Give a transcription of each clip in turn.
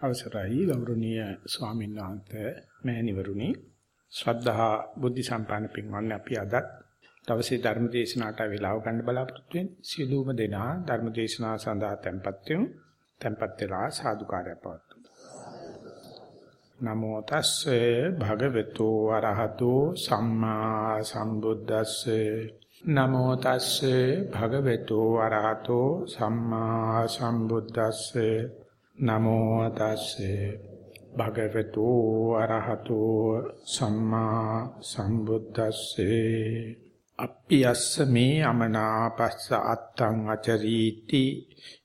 අවසරයි ගෞරවනීය ස්වාමීන් වහන්සේ මෑණිවරුනි. ශ්‍රද්ධා බුද්ධ සම්පන්න පින්වත්නි අපි අද දවසේ ධර්ම දේශනාවට වේලාව ගන්න බලාපොරොත්තු වෙන්නේ සියලුම දෙනා ධර්ම දේශනාව සඳහා tempත් වෙමු. tempත් වෙලා සාදුකාරය පවතුමු නමෝ තස්සේ භගවතු වරහතෝ සම්මා සම්බුද්දස්සේ. නමෝ තස්සේ භගවතු වරහතෝ සම්මා සම්බුද්දස්සේ. නමෝ තස්සේ භගවතු අරහතෝ සම්මා සම්බුද්දස්සේ. අප්පියස්ස මේ අමනාපස්ස අත්තං අචරීති.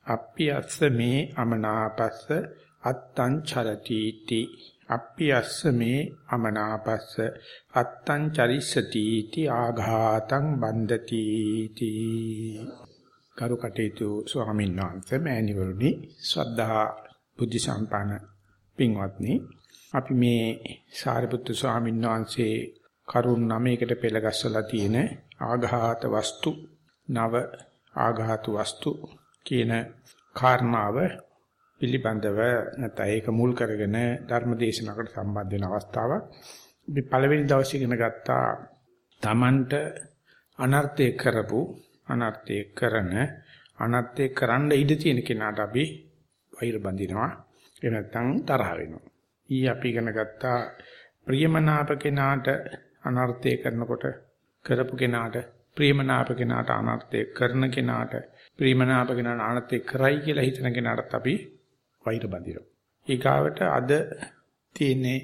අප්පියස්ස මේ අමනාපස්ස අත්තං චරතිති. අප්පියස්ස මේ අමනාපස්ස අත්තං චරිස්සතිති. ආඝාතං බන්දති තී කරු කටයුතු ස්වාමීන් වහන්සේ මෑණිවරුනි ශ්‍රද්ධා බුද්ධ සම්පන්න පින්වත්නි අපි මේ සාරිපුත්තු ස්වාමීන් වහන්සේ කරුණ නමයකට පෙළගස්සලා තියෙන ආඝාත වස්තු නව ආඝාත වස්තු කියන කාරණාව පිළිබඳව නැත්නම් ඒක මුල් කරගෙන ධර්ම දේශනාවකට සම්බන්ධ වෙන අවස්ථාවක්. අපි පළවෙනි දවසේ ඉගෙන ගත්තා Tamanට අනර්ථය කරපු අනර්ථය කරන අනර්ථය කරන්න ඉඩ තියෙන කෙනාට අපි වෛර බඳිනවා. එහෙම නැත්නම් තරහ වෙනවා. ඊ අපි ඉගෙන ගත්තා ප්‍රියමනාප කෙනාට අනර්ථය කරනකොට කරපු කෙනාට ප්‍රියමනාප කෙනාට අනර්ථය කරන කෙනාට ප්‍රියමනාප කෙනාට අනර්ථය කරයි කියලා හිතන කෙනාටත් අපි වෛර බඳිනවා. ඊගාවට අද තියෙන්නේ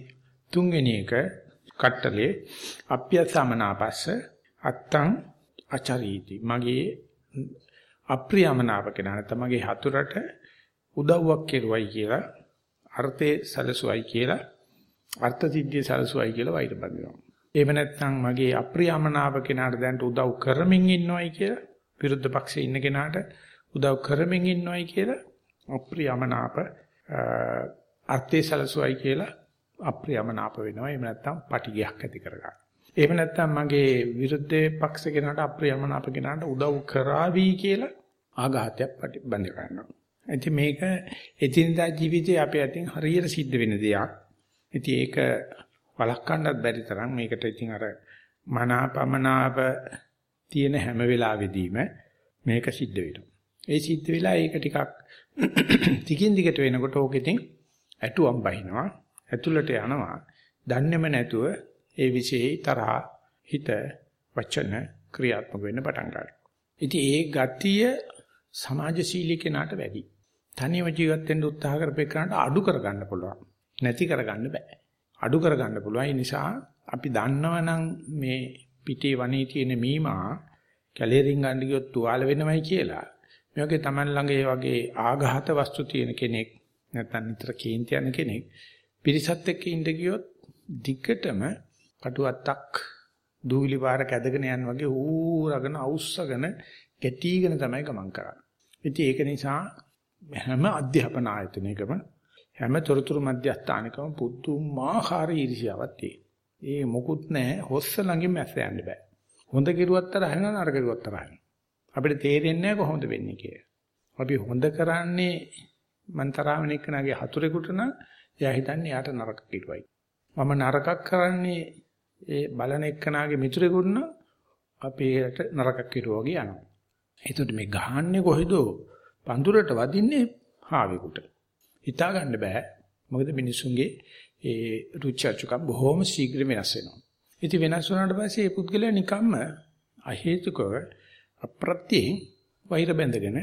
තුන්වෙනි එක කට්ටලේ අප්‍යසමනාපස්ස අත්තං අචරීති මගේ අප්‍රියමනාප කෙනා නැත්නම් මගේ හතුරට උදව්වක් කෙරුවයි කියලා අර්ථේ සැලසුවයි කියලා අර්ථ සිද්ධිය සැලසුවයි කියලා වෛර බඳිනවා. එහෙම නැත්නම් මගේ අප්‍රියමනාප කෙනාට දැන් උදව් කරමින් ඉන්නවයි කියලා විරුද්ධ පක්ෂයේ ඉන්න කෙනාට උදව් කරමින් ඉන්නවයි කියලා අප්‍රියමනාප අර්ථේ සැලසුවයි කියලා අප්‍රියමනාප වෙනවා. එහෙම නැත්නම් පටිගයක් ඇති කරගන්න. එහෙම නැත්නම් මගේ විරුද්ධ පක්ෂ කෙනාට අප්‍රියමනාප කෙනාට උදව් කරાવી කියලා ආඝාතයක් බඳ ගන්නවා. ඉතින් මේක එදිනදා ජීවිතේ අපේ අතින් හරියට සිද්ධ වෙන දෙයක්. ඉතින් ඒක වළක්වන්නත් බැරි තරම් මේකට ඉතින් අර මනාපමනාප තියෙන හැම වෙලාවෙදීම මේක සිද්ධ වෙනවා. ඒ සිද්ධ වෙලා ඒක ටිකක් ටිකින් දිගට වෙනකොට ඕක ඉතින් ඇටුවම් බහිනවා. ඇතුළට යනවා. දන්නේම නැතුව ඒ විශේෂයි තරහ හිත වචන ක්‍රියාත්මක වෙන්න පටන් ගන්නවා. ඉතින් ඒ ගතිය සමාජශීලී කෙනාට වැඩි. තනියම ජීවත් වෙන්න උත්සාහ කරපේකනට අඩු කරගන්න පුළුවන්. නැති කරගන්න බෑ. අඩු කරගන්න පුළුවන්. ඒ නිසා අපි දන්නවනම් මේ පිටේ වනේ තියෙන මීමා කැලේරින් ගන්න ගියොත් තුවාල වෙනවයි කියලා. මේ වගේ Taman ළඟ ඒ වගේ ආඝාත වස්තු තියෙන කෙනෙක් නැත්නම් නිතර කේන්ති යන කෙනෙක් පිරිසත් එක්ක ඉඳ ගියොත් දිගටම කටුවත්තක් දූවිලි පාරක ඇදගෙන යන වගේ ඌරගෙන අවුස්සගෙන ගැටිගෙන තමයි ගමන් කරන්නේ. ඉතින් ඒක නිසා හැම අධ්‍යාපන ආයතනයකම හැම තොරතුරු මධ්‍යස්ථානකම පුදුමාකාර ඊර්ෂ්‍යාවක් තියෙනවා. ඒ මොකුත් නැහැ හොස්ස ළඟින් මැස්ස යන්න බෑ. හොඳ කෙරුවත් තරහ වෙනවා නරක කෙරුවත් තරහ වෙනවා. අපිට තේරෙන්නේ නැහැ කොහොමද වෙන්නේ කියලා. අපි හොඳ කරන්නේ මන්තරාවෙන එක්කනගේ හතුරෙකුට නම් එයා හිතන්නේ යාට නරක කිරුවයි. මම නරකක් කරන්නේ ඒ බලන එක්කනාගේ මිතුරෙකුට නම් අපේට නරකක් කිරුවා වගේ යනවා. ඒකට මේ ගහන්නේ කොහෙද? පඳුරට වදින්නේ හාවෙකුට. හිතා ගන්න බෑ. මොකද මිනිසුන්ගේ ඒ රුචර්චකම් බොහොම ශීඝ්‍ර වෙනස් වෙනවා. ඉතින් වෙනස් වුණාට පස්සේ මේ පුද්ගලයා නිකම්ම අහේතුකව අප්‍රත්‍යයෙන් වෛර බැඳගෙන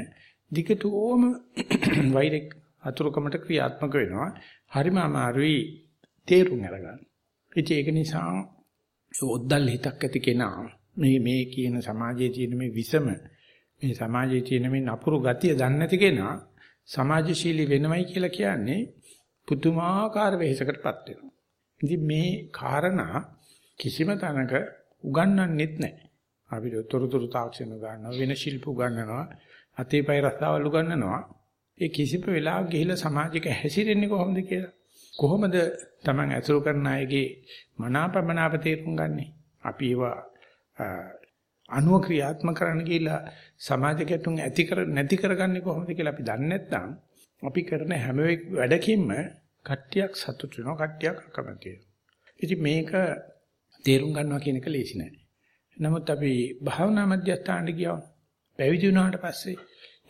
දිගටම වෛරෙක් අතුරුකමට ක්‍රියාත්මක වෙනවා. හරිම අමාරුයි තේරුම් අරගන්න. ඉතින් ඒක නිසා ඔද්දල් හිතක් ඇති කෙනා මේ මේ කියන සමාජයේ තියෙන මේ විසම මේ සමාජයේ තියෙන මේ නපුරු ගතිය දන්නේ නැති කෙනා සමාජශීලී වෙනවයි කියලා කියන්නේ පුදුමාකාර වෙහෙසකටපත් වෙනවා. ඉතින් මේ කාරණා කිසිම තැනක උගන්වන්නෙත් නැහැ. අපිට තොරතුරු තාක්ෂණ ගන්නවා වෙන ශිල්ප උගන්වනවා අතේ පය රස්සාවල් උගන්වනවා. ඒ කිසිම වෙලාවක ගිහිලා සමාජික හැසිරෙන්නේ කොහොමද කියලා. කොහොමද Taman ඇසුරු කරන අයගේ මනාපමනාප තේරුම් ගන්නෙ? අපි ඒවා අනුව ක්‍රියාත්මක කරන්න කියලා සමාජ ගැටුම් ඇති කර නැති කරගන්නේ කොහොමද කියලා අපි දන්නේ නැත්නම් අපි කරන හැම වැඩකින්ම කට්ටියක් සතුට වෙනවා කට්ටියක් අකමැති වෙනවා. ඉතින් මේක තේරුම් ගන්නවා කියන එක ලේසි නෑ. නමුත් අපි භාවනා මධ්‍යස්ථානට ගියා. පැවිදි වුණාට පස්සේ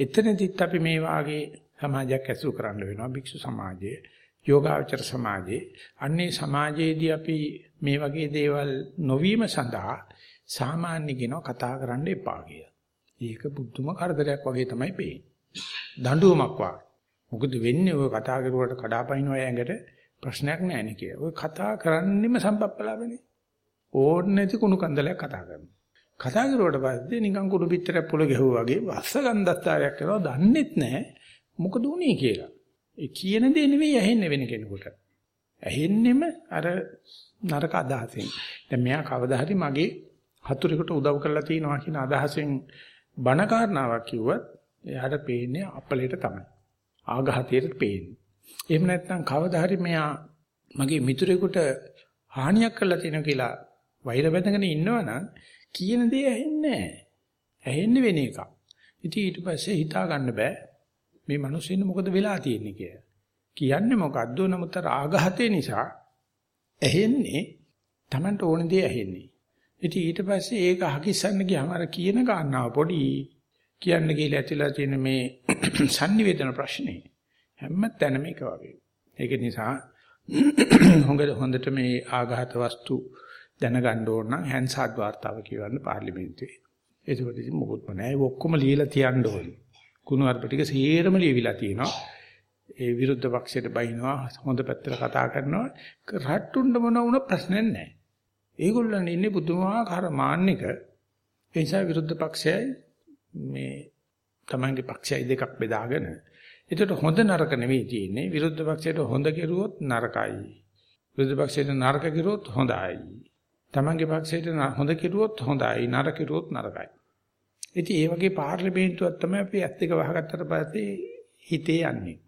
එතනදිත් අපි මේ වාගේ සමාජයක් ඇසුරු කරන්න වෙනවා භික්ෂු සමාජයේ යෝගාචර සමාජයේ අන්නේ සමාජයේදී අපි මේ වගේ දේවල් නොවීම සඳහා සාමාන්‍ය කෙනා කතා කරන්න එපා කියලා. ඒක බුද්ධම කරදරයක් වගේ තමයි පේන්නේ. දඬුවමක් වගේ. මොකද වෙන්නේ ඔය කතා කරුවට කඩාපනින අය ඇඟට ප්‍රශ්නයක් නැහැ නේ කියලා. ඔය කතා කරන්නෙම සම්පප්පලාවනේ. ඕන්න නැති කුණු කන්දලයක් කතා කරනවා. කතා කරුවට පස්සේ නිකන් කුණු පිටරයක් පොළ ගැහුවා වගේ වස්ස ගන්ධස්තරයක් කරනවා දන්නෙත් නැහැ මොකද උනේ කියලා. ඒ කියන දේ නෙවෙයි ඇහෙන්නේ වෙන කෙනෙකුට. ඇහෙන්නෙම අර නරක අදහසෙන්. දැන් මෙයා කවදා හරි මගේ හතුරෙකුට උදව් කරලා තියෙනවා කියන අදහසෙන් බණ කාරණාවක් කිව්වත් එයාට පේන්නේ අපලෙට තමයි. ආඝාතයට පේන්නේ. එහෙම නැත්නම් කවදා හරි මෙයා මගේ මිතුරෙකුට හානියක් කරලා තියෙනවා කියලා වෛර බැඳගෙන ඉන්නවනම් කියන දේ ඇහෙන්නේ නැහැ. ඇහෙන්නේ වෙන එකක්. ඉතින් ඊට පස්සේ හිතා ගන්න බෑ මේ මිනිස්සුන්ට මොකද වෙලා තියෙන්නේ කියලා. කියන්නේ මොකද්ද? නමුත් ආඝාතේ නිසා ඇහෙන්නේ Tamanට ඕන දේ ඇහෙන්නේ. ඉතින් ඊට පස්සේ ඒක හකිස්සන්න ගියාම අර කියන කාරණාව පොඩි කියන්න කියලා ඇතිලා තියෙන මේ sannivedana ප්‍රශ්නේ හැම තැනම එක වගේ. ඒක නිසා හොඟ හොඳට මේ ආඝාත වස්තු දැනගන්න ඕන නම් හැන්සාඩ් වාර්තාව කියවන්න පාර්ලිමේන්තුවේ. ඒකවල ඉතින් මොකොත්ම නැහැ. ඒක ඔක්කොම ලියලා තියන්න ඕනේ. කුණු අර්ප ටික සේරම ලියවිලා තියෙනවා. ඒ විරුද්ධ පක්ෂයට බයිනවා හොඳ පැත්තට කතා කරනවා රට්ටුන්න මොන වුණ ප්‍රශ්නයක් නැහැ. ඒගොල්ලන් ඉන්නේ පුදුමාකාර මාන්නයක. ඒ නිසා විරුද්ධ පක්ෂයයි මේ තමන්ගේ පක්ෂයයි දෙකක් බෙදාගෙන ඒකට හොඳ නරක නෙවෙයි තියෙන්නේ විරුද්ධ පක්ෂයට හොඳ කෙරුවොත් නරකයි. විරුද්ධ පක්ෂයට නරක කෙරුවොත් හොඳයි. තමන්ගේ පක්ෂයට හොඳ කෙරුවොත් හොඳයි නරක කෙරුවොත් නරකයි. ඉතින් ඒ වගේ පාර්ලිමේන්තුවක් තමයි අපි ඇත්ත එක වහගත්තට පස්සේ හිතේ යන්නේ.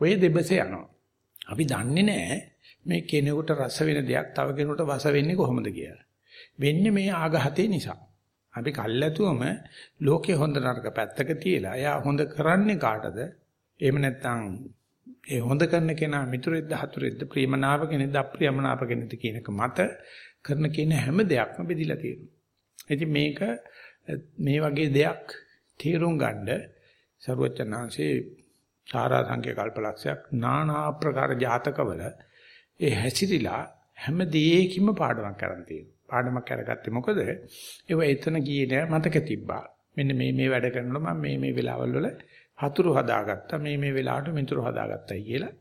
ඔය දෙබසේ යනවා. අපි දන්නේ නැහැ මේ කෙනෙකුට රස වෙන දෙයක් තව කෙනෙකුට වස වෙන්නේ කොහොමද කියලා. වෙන්නේ මේ ආඝාතේ නිසා. අපි කල්ැතුවම ලෝකේ හොඳ නරක පැත්තක තියලා එයා හොඳ කරන්නේ කාටද? එහෙම නැත්නම් ඒ හොඳ කරන කෙනා මිතුරෙක්ද හතුරෙක්ද ප්‍රේමනාප කෙනෙක්ද අප්‍රියමනාප කෙනෙක්ද කියන එක මත කරන කියන හැම දෙයක්ම බෙදිලා තියෙනවා. ඉතින් මේක මේ වගේ දෙයක් තේරුම් ගන්න සරුවචනාංශේ සාරා සංඛ්‍ය කල්පලක්ෂයක් নানা ආකාර ජාතකවල ඒ හැසිරිලා හැම දෙයකින්ම පාඩමක් කරන් තියෙනවා. පාඩමක් කරගත්තේ මොකද? ඒව එතන ගියේ නෑ මතක තිබ්බා. මෙන්න මේ මේ වැඩ කරනකොට මම මේ මේ වෙලාවල් වල හතුරු හදාගත්තා. මේ මේ වෙලාවට මිතුරු හදාගත්තයි කියලා.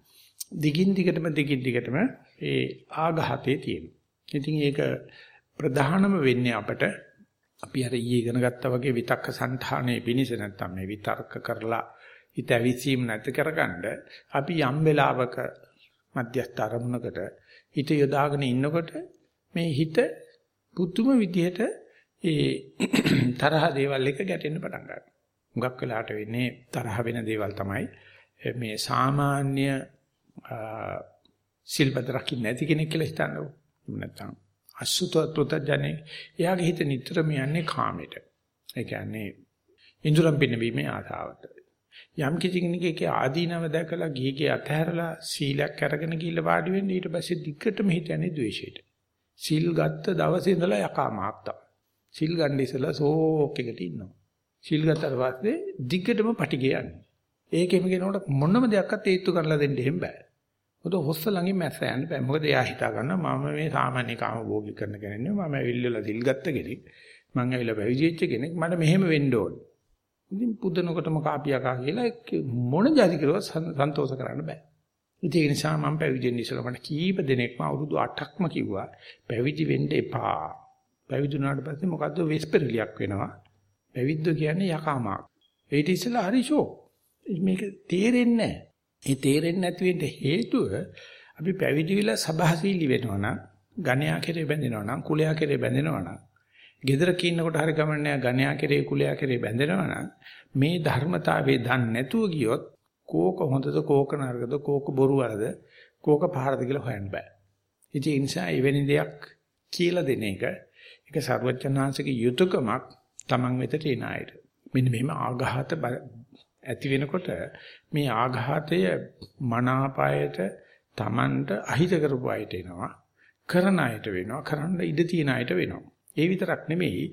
දිගින් දිගටම දිගින් දිගටම ඒ ආඝාතේ තියෙනවා. ඉතින් ඒක ප්‍රධානම වෙන්නේ අපට අපි අර ඊයේ ඉගෙන ගත්තා වගේ විතක්ක සංඨානයේ පිනිස නැත්තම් මේ විතර්ක කරලා හිත ඇවිසීම නැති කරගන්න අපි යම් වෙලාවක මධ්‍යස්ථ අරමුණකට හිත යොදාගෙන ඉන්නකොට මේ හිත පුදුම විදිහට ඒ තරහ දේවල් එක ගැටෙන්න පටන් ගන්නවා. හුඟක් වෙලාට වෙන්නේ තරහ වෙන දේවල් තමයි මේ සාමාන්‍ය සිල්පද රකින්න නැති කෙනෙක් කියලා හිතන්නකො. නැත්තම් අසුතවත් ජනේ එයාගේ හිත නිතරම යන්නේ කාමයට. ඒ කියන්නේ ඉන්ද්‍රම් පිනවීමේ ආසාවට. යම් කිසි කෙනෙක්ගේ ආදීනව දැකලා ගිහිගේ අතහැරලා සීලයක් අරගෙන ගිහිල්ලා වාඩි වෙන්නේ ඊට පස්සේ දිගටම හිතන්නේ ද්වේෂයට. සීල් ගත්ත දවසේ ඉඳලා යකා මාක්තා. සීල් ගන්න ඉස්සලා සෝක් එකට ඉන්නවා. සීල් ගත්තට පස්සේ දිගටම පටිගය යන්නේ. ඒකෙම කෙනෙකුට මොනම දෙයක්වත් ඒත්තු කරලා දෙන්න එහෙම බෑ. මොකද හොස්ස ළඟින් මැස්ස යන්න බෑ. මොකද එයා හිතා ගන්නවා මම මේ සාමාන්‍ය කාම භෝගී කරන කෙනෙක් නෙවෙයි. මම ඇවිල්ලා දිල් ගත්ත කෙනෙක්. මම ඇවිල්ලා පැවිදි වෙච්ච කෙනෙක්. මට මෙහෙම වෙන්න ඕනේ. ඉතින් පුදනකොටම කාපියකා කියලා මොන જાති කරුවත් සන්තෝෂ කරන්න බෑ. ඉතින් ඒ නිසා මම පැවිදි වෙන්න ඉස්සෙල්ලා මට කීප දෙනෙක්ම අවුරුදු 8ක්ම කිව්වා පැවිදි වෙන්න එපා. පැවිදි වුණාට පස්සේ මොකද්ද වෙස්පරලියක් වෙනවා. පැවිද්ද කියන්නේ යකාමාක්. ඒට ඉස්සෙල්ලා හරි ෂෝ. මේක තේරෙන්නේ නැහැ. ඒ තේරෙන්නේ නැති වෙන්න හේතුව අපි පැවිදි වෙලා සබහසීලි වෙනවා නම්, ගණ්‍යා කෙරේ බැඳෙනවා නම්, කුලයා කෙරේ බැඳෙනවා නම් gedara කින්නකොට හරි ගමන්නේ ගණ්‍යා කෙරේ කුලයා කෙරේ බැඳෙනවා නම් මේ ධර්මතාවයේ දන්නේ නැතුව ගියොත් කෝක හොඳද කෝක නරකද කෝක බොරු වලද කෝක පහරද කියලා හොයන්න බෑ. ඉතින් ඒ නිසා එවැනි දෙයක් කියලා දෙන එක ඒක සර්වඥාන්සේගේ යුතුයකමක් Taman වෙතට එන අයට. මෙන්න මෙහෙම ආඝාත ඇති වෙනකොට මේ ආඝාතය මනාපයට Tamanට අහිත කරපු අයට එනවා කරන අයට වෙනවා කරන්න ඉඩ තියෙන අයට වෙනවා ඒ විතරක් නෙමෙයි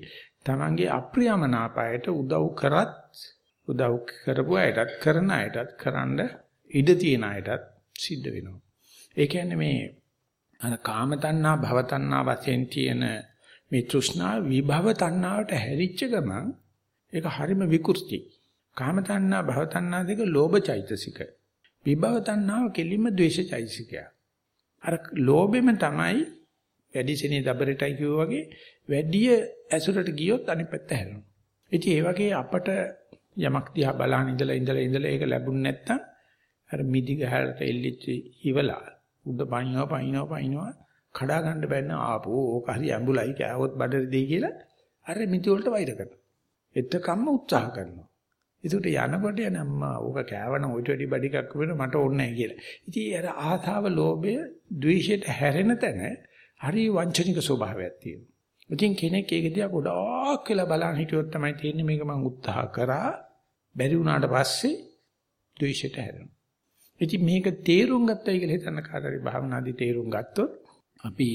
Tamanගේ අප්‍රියමනාපයට උදව් කරත් උදව් කරපු අයටත් කරන අයටත් කරන්න ඉඩ තියෙන අයටත් සිද්ධ වෙනවා ඒ කියන්නේ මේ අර කාම තණ්හා භව තණ්හා වශයෙන් තියෙන මේ තෘෂ්ණා විභව තණ්හාවට හැරිච්ච ගමන් ඒක හරිම විකෘති. කාම තණ්හා භව තණ්හා දෙක ලෝභ චෛතසික. විභව තණ්හාව කෙලින්ම ද්වේෂ චෛතසිකය. අර ලෝභෙම තමයි වැඩිසෙනේ දබරටයි කිව්වා වගේ වැඩි ඇසුරට ගියොත් අනිත් පැත්ත හැරෙනවා. ඉතින් ඒ වගේ අපට යමක් දිහා බලන ඉඳලා ඉඳලා ඉඳලා ඒක ලැබුණ නැත්තම් අර මිදි ගහලට එල්ලිච්ච ඉවලා උඩ පයින්නවා පයින්නවා පයින්නවා කඩා ගන්න බැන්න ආපෝ ඕක හරි ඇඹුලයි කෑවොත් බඩට දෙයි කියලා අර මිති වලට වෛර කරනවා. එතකම්ම උත්සාහ කරනවා. ඒකට යනකොට යනම්මා ඕක කෑවන ඔයිට වැඩි බඩිකක් වෙන මට ඕනේ නැහැ කියලා. ඉතින් අර ආසාව, ලෝභය, ද්වේෂයට හැරෙන තැන හරි වංචනික ස්වභාවයක් තියෙනවා. ඉතින් කෙනෙක් ඒක දිහා ගොඩාක් වෙලා බලන් හිටියොත් තමයි තේරෙන්නේ මේක මම උත්සාහ කරා බැරි වුණාට පස්සේ ද්වේෂයට හැරෙනවා. ඉතින් මේක තේරුම් ගත්තයි කියලා හිතන්න කාටරි භාවනාදී තේරුම් ගත්තොත් අපි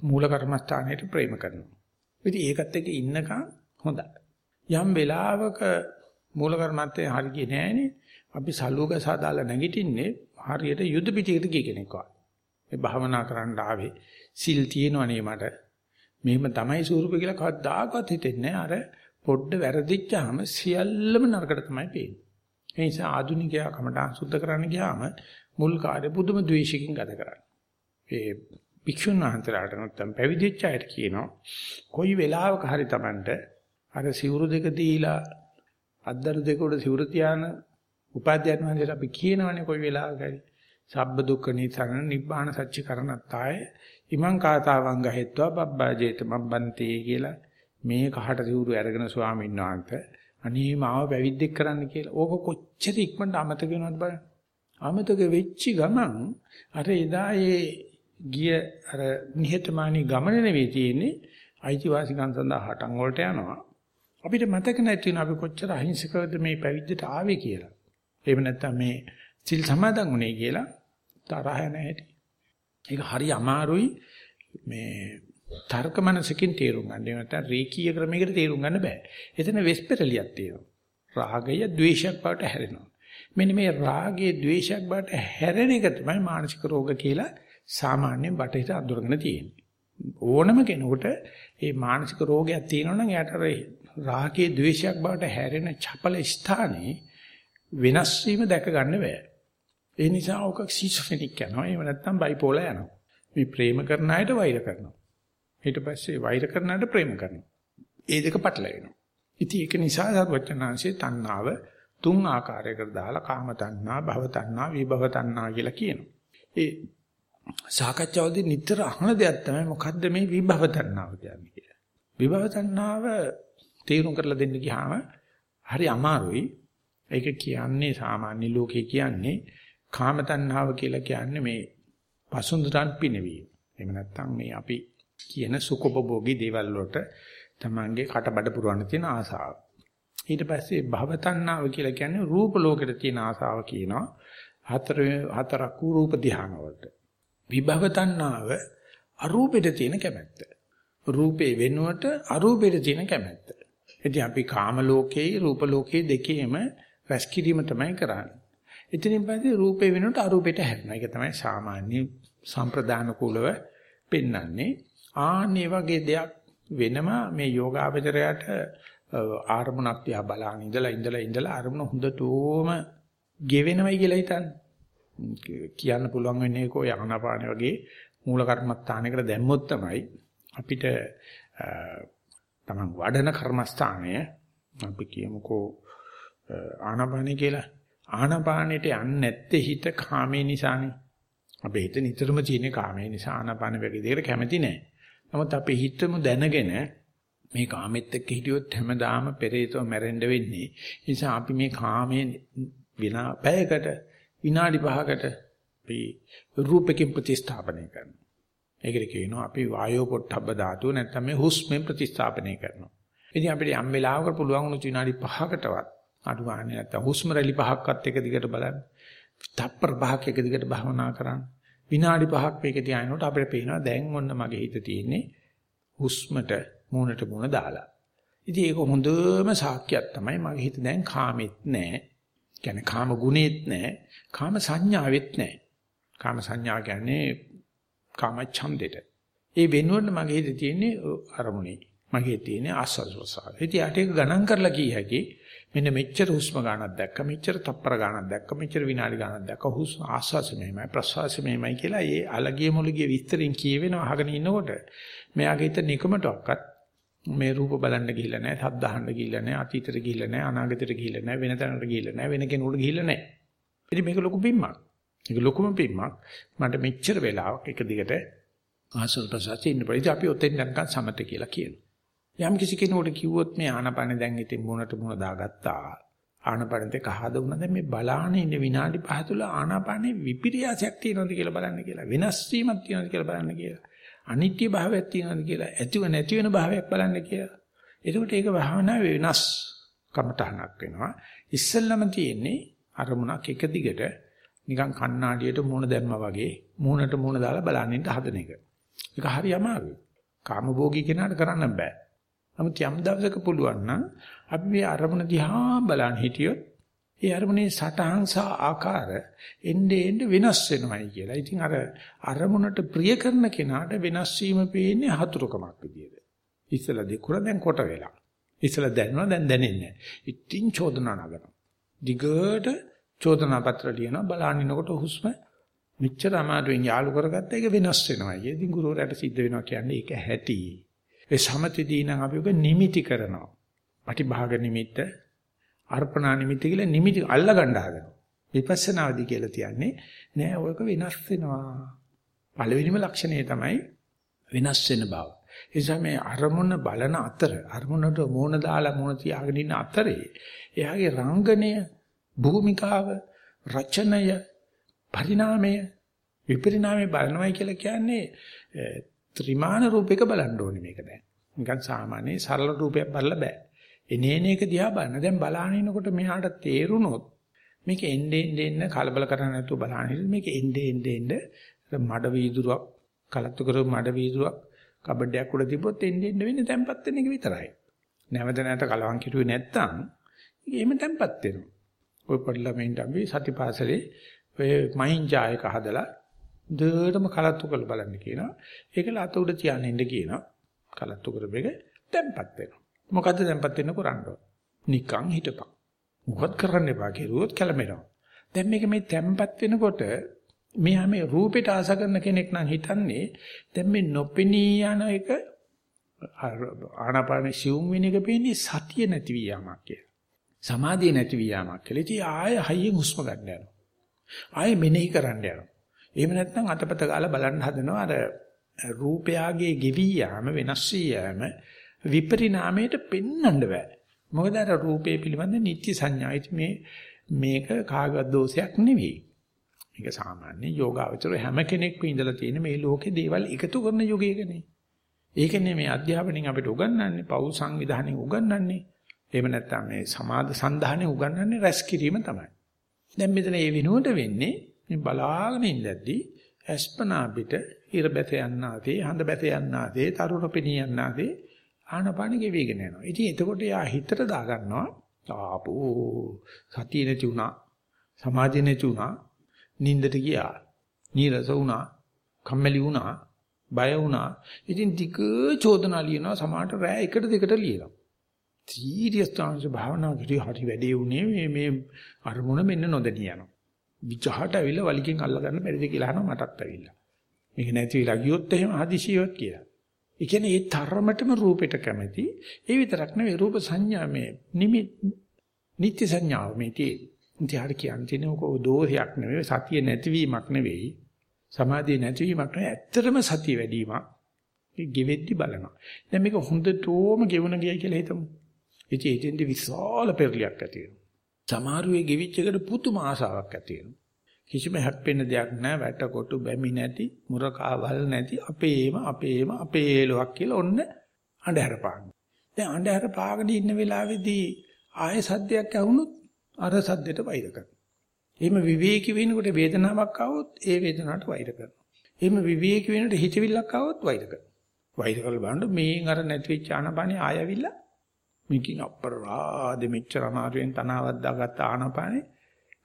මූල කර්මස්ථානයට ප්‍රේම කරනවා. ඉතින් ඒකත් එක්ක ඉන්නකම් හොඳයි. යම් වෙලාවක මූල කර්මත්තේ හරියන්නේ නැහනේ. අපි සලුවක සාදාලා නැගිටින්නේ හරියට යුද පිටියකට ගිය කෙනෙක් වගේ. මේ භාවනා කරන්න ආවේ සිල් තියෙනවනේ මට. මෙහෙම තමයි ස්වරූපය කියලා කවදාකවත් හිතෙන්නේ අර පොඩ්ඩ වැරදිච්චාම සියල්ලම නරකට තමයි පේන්නේ. ඒ නිසා ආධුනිකයා කමටහන් සුද්ධ කරන්න ගියාම මුල් කාර්ය පුදුම ද්වේෂකින් ගත කරන්නේ. ඒ භික්ෂුන් වහන්සේලාට නැත්නම් පැවිදිච්ච අයට කියනවා කොයි වෙලාවක හරි Tamanට අර සිවුරු දෙක දීලා අද්දරු දෙක උඩ සිවුරු තියාන උපාධ්‍යයන් වහන්සේට අපි කියනවනේ කොයි වෙලාවක හරි සබ්බ දුක්ඛ නිසරණ නිබ්බාන සච්ච කරණත්තාය ඉමං කාතාවං ගහෙත්වා බබ්බාජේත මබ්බන්තේ කියලා මේ කහට සිවුරු අරගෙන ස්වාමීන් වහන්සේ අනේ මාව පැවිද්දෙක් කරන්න කියලා. ඕක කොච්චර ඉක්මනට අමතක වෙනවද බලන්න. අමතක වෙච්ච ගමන් අර එදා ඒ ගිය අර නිහතමානී ගමන නෙවෙයි තියෙන්නේ අයිතිවාසිකම් සඳහා හටන් වලට යනවා. අපිට මතක නැති වෙන අපි කොච්චර අහිංසකවද මේ පැවිද්දට ආවේ කියලා. එහෙම නැත්නම් මේ සිල් සමාදන් වුණේ කියලා තරහ නැහැටි. ඒක හරි අමාරුයි මේ තර්ක මනසකින් තේරුම් ගන්න. එහෙම නැත්නම් රේකීය ක්‍රමයකට තේරුම් ගන්න බෑ. එතන වෙස්පරලියක් තියෙනවා. රාගය ද්වේෂයක් බවට හැරෙනවා. මෙන්න මේ රාගයේ ද්වේෂයක් බවට හැරෙන එක තමයි මානසික රෝග කියලා සාමාන්‍යයෙන් බටහිර අඳුරගෙන තියෙන්නේ. ඕනම කෙනෙකුට මේ මානසික රෝගයක් තියෙනවා නම් එයාට රාගයේ ද්වේෂයක් බවට හැරෙන චපල ස්ථානේ වෙනස් වීම දැක ගන්න බෑ. ඒ නිසා ඔක සිසොෆෙනික් යනවා. එහෙම නැත්නම් බයිපෝලා යනවා. මේ ප්‍රේම කරන අයට වෛර කරනවා. ඊට පස්සේ වෛර කරනාට ප්‍රේම කරනවා. ඒ දෙක පටලැවෙනවා. ඉතින් ඒක නිසා සර්වචනාංශයේ තණ්හාව තුන් ආකාරයකට දාලා කාම තණ්හා, භව තණ්හා, විභව තණ්හා කියලා කියනවා. ඒ සාකච්ඡාවේදී නිතර අහන දෙයක් තමයි මොකද්ද මේ විභව තණ්හාව කියන්නේ කියලා. විභව තණ්හාව තේරුම් කරලා දෙන්න ගියාම හරි අමාරුයි. ඒක කියන්නේ සාමාන්‍ය ලෝකේ කියන්නේ කාම තණ්හාව කියලා කියන්නේ මේ පසුඳුරන් පිනවීම. එහෙම නැත්නම් මේ අපි කියන සුකොබෝගී දේවල් වලට තමන්ගේ කටබඩ පුරවන්න තියෙන ආසාව. ඊට පස්සේ භවතණ්ණාව කියලා කියන්නේ රූප ලෝකෙට තියෙන ආසාව කියනවා. හතර හතරක් රූප ධ්‍යාන වලට. විභවතණ්ණාව අරූපෙට තියෙන කැමැත්ත. රූපේ වෙනුවට අරූපෙට තියෙන කැමැත්ත. ඉතින් අපි කාම ලෝකේ රූප ලෝකේ දෙකේම රැස්කිරීම තමයි කරන්නේ. එතනින් පස්සේ රූපේ වෙනුවට අරූපෙට හැරෙනවා. ඒක තමයි සාමාන්‍ය සම්ප්‍රදාන කුලව පෙන්වන්නේ. ආන්නේ වගේ දෙයක් වෙනම මේ යෝගාවචරයට ආරමුණක් තියා බලන ඉඳලා ඉඳලා ඉඳලා අරමුණ හොඳටම ගෙවෙනවයි කියලා හිතන්න. කියන්න පුළුවන් වෙන්නේ කො යහනපාන වගේ මූල කර්මස්ථානයකට දැම්මොත් තමයි අපිට තමන් වඩන කර්මස්ථානය අපි කියමුකෝ ආනාපානයි කියලා ආනාපානෙට යන්නේ නැත්තේ හිත කාමේ නිසානේ. අපේ හිත නිතරම තියෙන කාමේ නිසා ආනාපාන වගේ දෙයකට කැමති නැහැ. නමුත් අපි හිතමු දැනගෙන මේ කාමෙත් එක්ක හිටියොත් හැමදාම පෙරේතව මැරෙන්න වෙන්නේ. ඒ නිසා අපි මේ කාමයෙන් විනා පැයකට විනාඩි 5කට අපි රූපකින් ප්‍රතිස්ථාපනය කරනවා. ඒකට කියනවා අපි වායෝ පොට්ටබ්බ ධාතුව නැත්නම් මේ හුස්මෙන් ප්‍රතිස්ථාපනය කරනවා. ඉතින් අපිට යම් වෙලාවකට පුළුවන් වුණු විනාඩි 5කටවත් අඩු ගන්න නැත්තම් හුස්ම රැලි පහක්වත් එක දිගට බලන්න. තප්පර පහක් එක දිගට භාවනා කරන්න. විනාඩි පහක් මේක තියානකොට අපිට පේනවා දැන් ඔන්න මගේ හිත තියෙන්නේ හුස්මට මූණට මූණ දාලා. ඉතින් ඒක හොඳම සාක්ෂියක් තමයි මගේ හිත දැන් කාමෙත් නැහැ. කියන්නේ කාම ගුණෙත් නැහැ. කාම සංඥාවෙත් නැහැ. කාම සංඥා කියන්නේ කාම ඡන්දෙට. ඒ වෙනුවට මගේ හිතේ තියෙන්නේ අරමුණේ. මගේ තියෙන්නේ ආස්වාද ප්‍රසාර. ඉතින් යට එක ගණන් කරලා කිය හැකි මෙන්න මෙච්චර හුස්ම ගන්නක් දැක්ක මෙච්චර තප්පර ගන්නක් දැක්ක මෙච්චර විනාඩි ගන්නක් දැක්ක හුස්ම ආස්වාස මෙහෙමයි ප්‍රසවාස මෙහෙමයි කියලා ඒ අලගිය මොළගිය විස්තරින් කියවෙනවා අහගෙන ඉන්නකොට. මෙයාගේ හිත නිකමටවත් මේ රූප බලන්න ගිහිල්ලා නැහැ සද්ද අහන්න ගිහිල්ලා නැහැ අතීතෙට ගිහිල්ලා නැහැ අනාගතෙට ගිහිල්ලා නැහැ වෙන තැනකට ගිහිල්ලා නැහැ වෙන කෙනෙකුට ගිහිල්ලා නැහැ. ඉතින් මේක ලොකු පිම්මක්. මේක ලොකුම පිම්මක්. මට මෙච්චර වෙලාවක් එක දිගට ආසල් ප්‍රසාරේ ඉන්න බෑ ඉතින් අපි ඔතෙන් යනකම් සමත කියලා කියනවා. යම් කිසි කෙනෙකුට කිව්වොත් මේ ආනපන දැන් ඉතින් මොනට මොන දාගත්තා. ආනපනෙත් කහද වුණා දැන් මේ බලාන ඉන්න විනාඩි 5 තුල ආනපනේ විපිරියාසයක් තියෙනවද කියලා බලන්න කියලා. වෙනස් වීමක් තියෙනවද කියලා බලන්න කියලා. අනිත්‍ය භාවයක් තියෙනවද කියලා. ඇතිව නැති වෙන භාවයක් බලන්න කියලා. එතකොට ඒක භාවනාවේ වෙනස් කමටහනක් වෙනවා. ඉස්සෙල්ලම තියෙන්නේ අරමුණක් එක දිගට නිකන් කණ්ණාඩියට මූණ දැම්මා වගේ මූණට මූණ දාලා බලන්න හදන එක. ඒක හරි අමාරුයි. කාමභෝගී කෙනාට කරන්න බෑ. නමුත් යම් දවසක පුළුවන් නම් අපි මේ අරමුණ දිහා බලන් හිටියොත් ඒ අරමුණේ සටහන් සහ ආකාර එnde end වෙනස් වෙනවයි කියලා. ඉතින් අර අරමුණට ප්‍රිය කරන කෙනාට වෙනස් වීම පේන්නේ හතුරුකමක් විදියට. ඉස්සලා දෙකුර දැන් කොට වෙලා. ඉස්සලා දැනනවා දැන් දැනෙන්නේ නැහැ. ඉතින් චෝදනා නගනවා. දිගට චෝදනා පත්‍ර ලියනවා බලනිනකොට හුස්ම මෙච්චර අමාරුවෙන් යාලු කරගත්ත එක වෙනස් වෙනවා. ඉතින් ගුරුවරයාට සිද්ධ වෙනවා කියන්නේ ඒක හැටි. ඒ සමතේදී නම් අපි ඔක නිමිටි කරනවා. පටිභාග නිමිත්ත, අර්පණා නිමිත්ත කියලා නිමිටි අල්ල ගන්න හදනවා. විපස්සනාදී කියලා තියන්නේ නෑ ඔයක වෙනස් වෙනවා. පළවෙනිම ලක්ෂණය තමයි වෙනස් වෙන බව. ඒ නිසා මේ අරමුණ බලන අතර අරමුණට මූණ දාලා මූණ තියාගෙන ඉන්න අතරේ එයාගේ රංගනය, භූමිකාව, රචනය, පරිණාමය, විපරිණාමය බලනවයි කියලා කියන්නේ ත්‍රිමාන රූපයක බලන්න ඕනේ මේක දැන්. නිකන් සාමාන්‍ය සරල රූපයක් බලලා බෑ. එනේන එක දිහා බලන්න. දැන් බලාගෙන ඉනකොට මෙහාට තේරුනොත් මේක එන්නේ එන්නේ කලබල කරන්නේ නැතුව බලන්න හිටින් මේක එන්නේ එන්නේ එන්නේ මඩ වීදුරුවක් කලත්තු කරු මඩ වීදුරුවක් කබඩයක් උඩ තිබ්බොත් එන්නේ එන්නේ වෙන්නේ තැම්පත් වෙන එක විතරයි. නැවත නැවත කලවම් කිරුවේ නැත්තම් එහෙම තැම්පත් වෙනවා. ඔය පරිලමෙන්ට අපි සතිපාසලේ ඔය මහින් ජායක හදලා දෙයටම කලත්තු කරලා බලන්න කියනවා. ඒකල අත උඩ තියාගෙන ඉන්න කියනවා. කලත්තු කරපෙක තැම්පත් වෙනවා. මොකද්ද තැම්පත් වෙන්න කරන්නේ? නිකන් හිටපන්. මොකද කරන්න එපා කිරුවොත් කැළඹෙනවා. දැන් මේක මේ තැම්පත් වෙනකොට මෙහා මේ රූපෙට ආස කරන කෙනෙක් නම් හිතන්නේ දැන් මේ නොපෙනී යන එක ආනාපාන සිවුම් වෙන එක පේන්නේ සතිය නැති වියාමක් කියලා. සමාධිය නැති වියාමක් කියලා. ඉතින් ආය හයියෙන් හුස්ම ගන්න යනවා. ආය මෙනෙහි කරන්න යනවා. එහෙම නැත්නම් අතපත ගාලා බලන්න හදනවා අර රූපයාගේ ගෙවි යාම වෙනස් යාම විපරිණාමයට පෙන්වන්න බෑ. මොකද අර රූපේ පිළිබඳ නිත්‍ය සංඥායි මේ මේක කාගවත් දෝෂයක් නෙවෙයි. මේක සාමාන්‍ය යෝගාවචර හැම කෙනෙක්ම ඉඳලා තියෙන මේ ලෝකේ දේවල් එකතු කරන යුගයකනේ. ඒකනේ මේ අධ්‍යාපනයෙන් අපිට උගන්වන්නේ පෞල් සංවිධානයෙන් උගන්වන්නේ. එහෙම නැත්නම් මේ සමාද සන්ධානයෙන් උගන්වන්නේ රැස් කිරීම තමයි. දැන් මෙතන මේ විනෝඩ වෙන්නේ මේ බලාගෙන ඉඳද්දී අස්පනා පිට ඉර බැස යන්නාසේ හඳ බැස යන්නාසේ තරුණ පෙනී යන්නාසේ ආනපාන ගෙවිගෙන යනවා. ඉතින් එතකොට යා හිතට දාගන්නවා ආපෝ සතිය නැති වුණා සමාධිය නැති වුණා නින්දට ගියා නීරස වුණා කම්මැලි වුණා බය වුණා. ඉතින් ටික චෝදනා ලියනවා සමාහට රෑ එකට දෙකට ලියනවා. සීරියස් තාංශ භාවනා කිරි හරි වැඩේ උනේ මේ මේ අරමුණ මෙන්න නොදැනිය යනවා. විජහට ඇවිල්ලා වලිගෙන් අල්ල ගන්න බැරිද කියලා අහනවා මටත් ඇවිල්ලා. මේක නැති වෙලා ගියොත් එහෙම හදිසියෙවත් කියලා. ඒ කියන්නේ ඒ තරමටම රූපෙට කැමති. ඒ විතරක් නෙවෙයි රූප සංඥා මේ නිමි නිත්‍ය සංඥාව මේ තියෙන්නේ. කියන්නේ ඔක දෝෂයක් නෙවෙයි සතිය නැතිවීමක් නෙවෙයි. සමාධිය නැතිවීමක් නෙවෙයි. ඇත්තටම සතිය වැඩිවීමක්. ඒ ගෙවෙද්දි බලනවා. දැන් මේක හොඳටම ගෙවුණ ගියයි කියලා හිතමු. ඉතින් එතෙන්දි විශාල පෙරලියක් ඇති වෙනවා. සමහරුවේ ගෙවිච්ච එකට පුදුම ආසාවක් ඇති වෙනවා. කිසිම හැප්පෙන්න දෙයක් නැහැ වැට කොටු බැමි නැති මුරකාවල් නැති අපේම අපේම අපේ ලොක් කියලා ඔන්න අඳුර පාන. දැන් අඳුර පාගෙන ඉන්න වෙලාවේදී ආයෙ සද්දයක් ඇහුනොත් අර සද්දෙට වෛර කරනවා. එහෙම විවේකී වෙනකොට වේදනාවක් ආවොත් ඒ වේදනාවට වෛර කරනවා. එහෙම විවේකී වෙනකොට හිතවිල්ලක් ආවොත් වෛර කරනවා. වෛර කරලා බලන්න මේන් අර නැති වෙච්ච ආනපානේ ආයවිලා මේකින් අපරාධ මෙච්චර අමාරුවෙන් තනවත් දාගත්ත ආනපානේ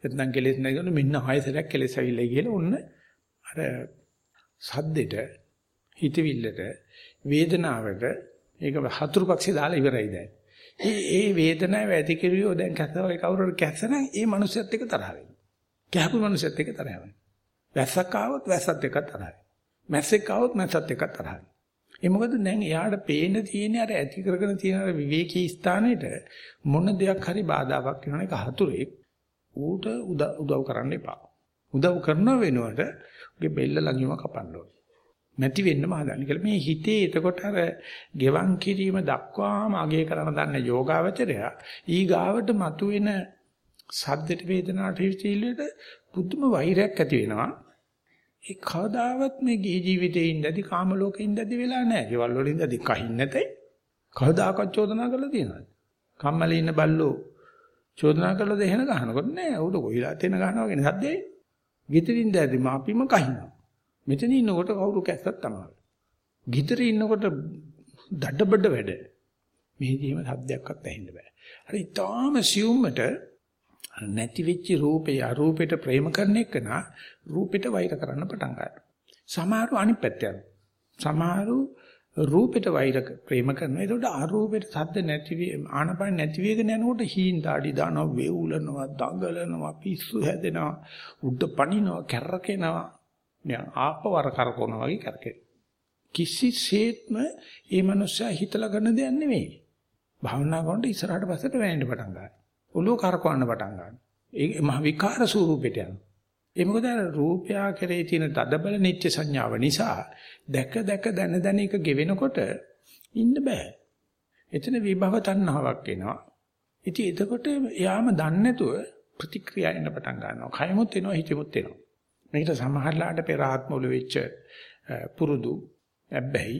නැත්නම් කෙලෙස් නැගිනු මෙන්න ආයසරයක් කෙලෙස් ඇවිල්ලා කියලා ඔන්න අර සද්දෙට හිතවිල්ලට වේදනාවට ඒක හතුරු පක්ෂේ දාලා ඉවරයි දැන්. ඒ ඒ වේදනාව ඇති කිරියෝ දැන් කැසවයි කවුරුර කැසනම් ඒ මනුස්සයත් එක්ක තරහ වෙනවා. කැහපු මනුස්සයත් එක්ක තරහ වෙනවා. වැස්සක් ආවොත් වැස්සත් එක්ක තරහ වෙනවා. මැස්සෙක් ආවොත් මැස්සත් එක්ක තරහ වෙනවා. ඒ මොකද දැන් එයාට පේන තියෙන අර ඇති කරගෙන තියෙන අර විවේකී ස්ථානෙට මොන දෙයක් හරි බාධාවක් වෙනවා එක හතුරෙක් ඌට උදව් කරන්න එපා. උදව් කරන වෙනුවට උගේ බෙල්ල ළඟින්ම කපන්න ඕනේ. නැති වෙන්නම හදන්නේ කියලා. මේ හිතේ එතකොට අර ගෙවන් කිරීම දක්වාම අගය කරන දන්න යෝගාවචරය ඊගාවට මතුවෙන සද්දට වේදනාවට හිතෙල්ලට පුදුම වෛරයක් ඇති වෙනවා. ඒ කවදාවත් මේ ගිහි ජීවිතේ ඉඳදී කාම ලෝකේ ඉඳදී වෙලා නැහැ. ඒවල් වල ඉඳදී කහින් නැතේ. කවදාකවත් චෝදනා කරලා තියෙනවද? කම්මලේ ඉන්න බල්ලෝ චෝදනා කරලා දෙහෙන ගහනකොට නෑ. උඩ කොයිලා තෙන ගහනවා වගේ සද්දේ. ගිතරින් දැද්දි මාපිම කහිනවා. මෙතන ඉන්නකොට කවුරු කැස්සක් තමයි. ගිතරේ ඉන්නකොට දඩබඩ වැඩ. මේදීම සද්දයක්වත් ඇහෙන්න බෑ. අර ඊටාම සියුම්මට නැති වෙච්ච රූපේ අරූපෙට ප්‍රේම කරන එක නා රූපෙට වෛර කරන්න පටන් ගන්නවා. සමහරව අනිත් පැත්ත යනවා. සමහරව රූපෙට වෛර ප්‍රේම කරනවා. ඒකට අරූපෙට සද්ද නැති වී ආනපන නැති වේගෙන යනකොට හීන් දාඩි දානවා, වේවුලනවා, දඟලනවා, පිස්සු හැදෙනවා, උඩ පනිනවා, කැරකෙනවා. නිකන් ආපවර කරකවනවා වගේ කරකේ. කිසිසේත්ම මේ මනුස්සයා හිතලා ගන්න දෙයක් නෙමෙයි. භාවනා කරනකොට ඉස්සරහට පස්සට වැයෙන්න පටන් ගන්නවා. ඔළුව කරකවන්න පටන් ගන්නවා. ඒ මහ විකාර ස්වරූපෙට යනවා. ඒ මොකද රූපයා කෙරේ තියෙන තදබල නිත්‍ය සංඥාව නිසා දැක දැක දන දන එක ගෙවෙනකොට ඉන්න බෑ. එතන විභව තණ්හාවක් එනවා. ඉතින් එතකොට යාම දන්නේ නැතුව ප්‍රතික්‍රියා එන්න පටන් ගන්නවා. කයමුත් එනවා හිතෙමුත් එනවා. මේකට සමහරලාට පෙර ආත්මවල වෙච්ච පුරුදු හැබැයි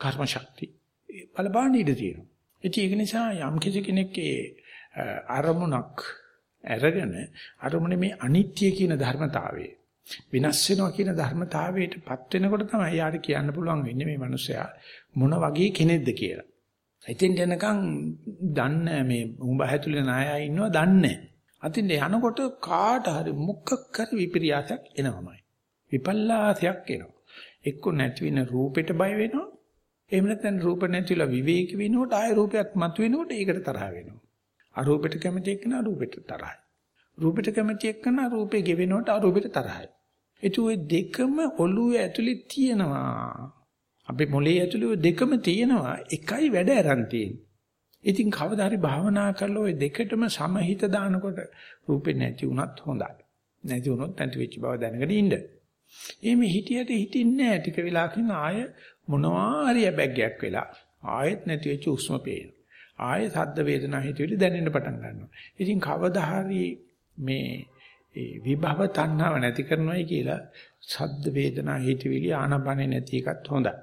කර්ම ශක්තිය බලපාන ඉඳ තියෙනවා. ඉතින් ඒක නිසා යම් කිසි කෙනෙක්ගේ අරමුණක් අරගෙන අරමුණේ මේ අනිත්‍ය කියන ධර්මතාවය විනාශ වෙනවා කියන ධර්මතාවයටපත් වෙනකොට තමයි යාට කියන්න පුළුවන් වෙන්නේ මේ මිනිසයා මොන වගේ කෙනෙක්ද කියලා. ඉතින් දැනකන් දන්නේ මේ උඹ හැතුලේ නායය ඉන්නවා දන්නේ අතින් යනකොට කාට හරි මුක්ක කර විපර්යාසයක් එනවමයි. විපල්ලාසයක් එනවා. එක්ක නැති වෙන රූපෙට බය වෙනවා. එහෙම නැත්නම් රූප නැතිලා විවේක වෙනකොට ආය රූපයක් මතුවෙනකොට ඒකට තරහ වෙනවා. අරූපෙට කැමති එක්කන රූපෙට තරහයි. රූපෙට කැමති එක්කන රූපේ ගෙවෙනකොට අරූපෙට තරහයි. ඒ ඔය දෙකම ඔළුවේ ඇතුලේ තියෙනවා. අපේ මොළේ ඇතුලේ දෙකම තියෙනවා. එකයි වැඩ aran තියෙන්නේ. ඉතින් කවදා හරි භාවනා කරලා ওই දෙකටම සමහිත දානකොට රූපේ නැති වුණත් හොඳයි. නැති වුණොත් නැති වෙච්ච බව දැනගෙන ඉන්න. එහෙම හිටියට හිටින්නේ නැහැ. ටික වෙලාවකින් ආය මොනවා හරි බැග්යක් වෙලා ආයෙත් නැති වෙච්ච උස්ම පේන. ආයෙ සද්ද වේදනා හිතවිලි දැනෙන්න පටන් ගන්නවා. ඉතින් කවදා හරි මේ විභව තණ්හාව නැති කරනවායි කියලා සද්ද වේදනා හිතවිලි ආනපනේ නැති එකත් හොඳයි.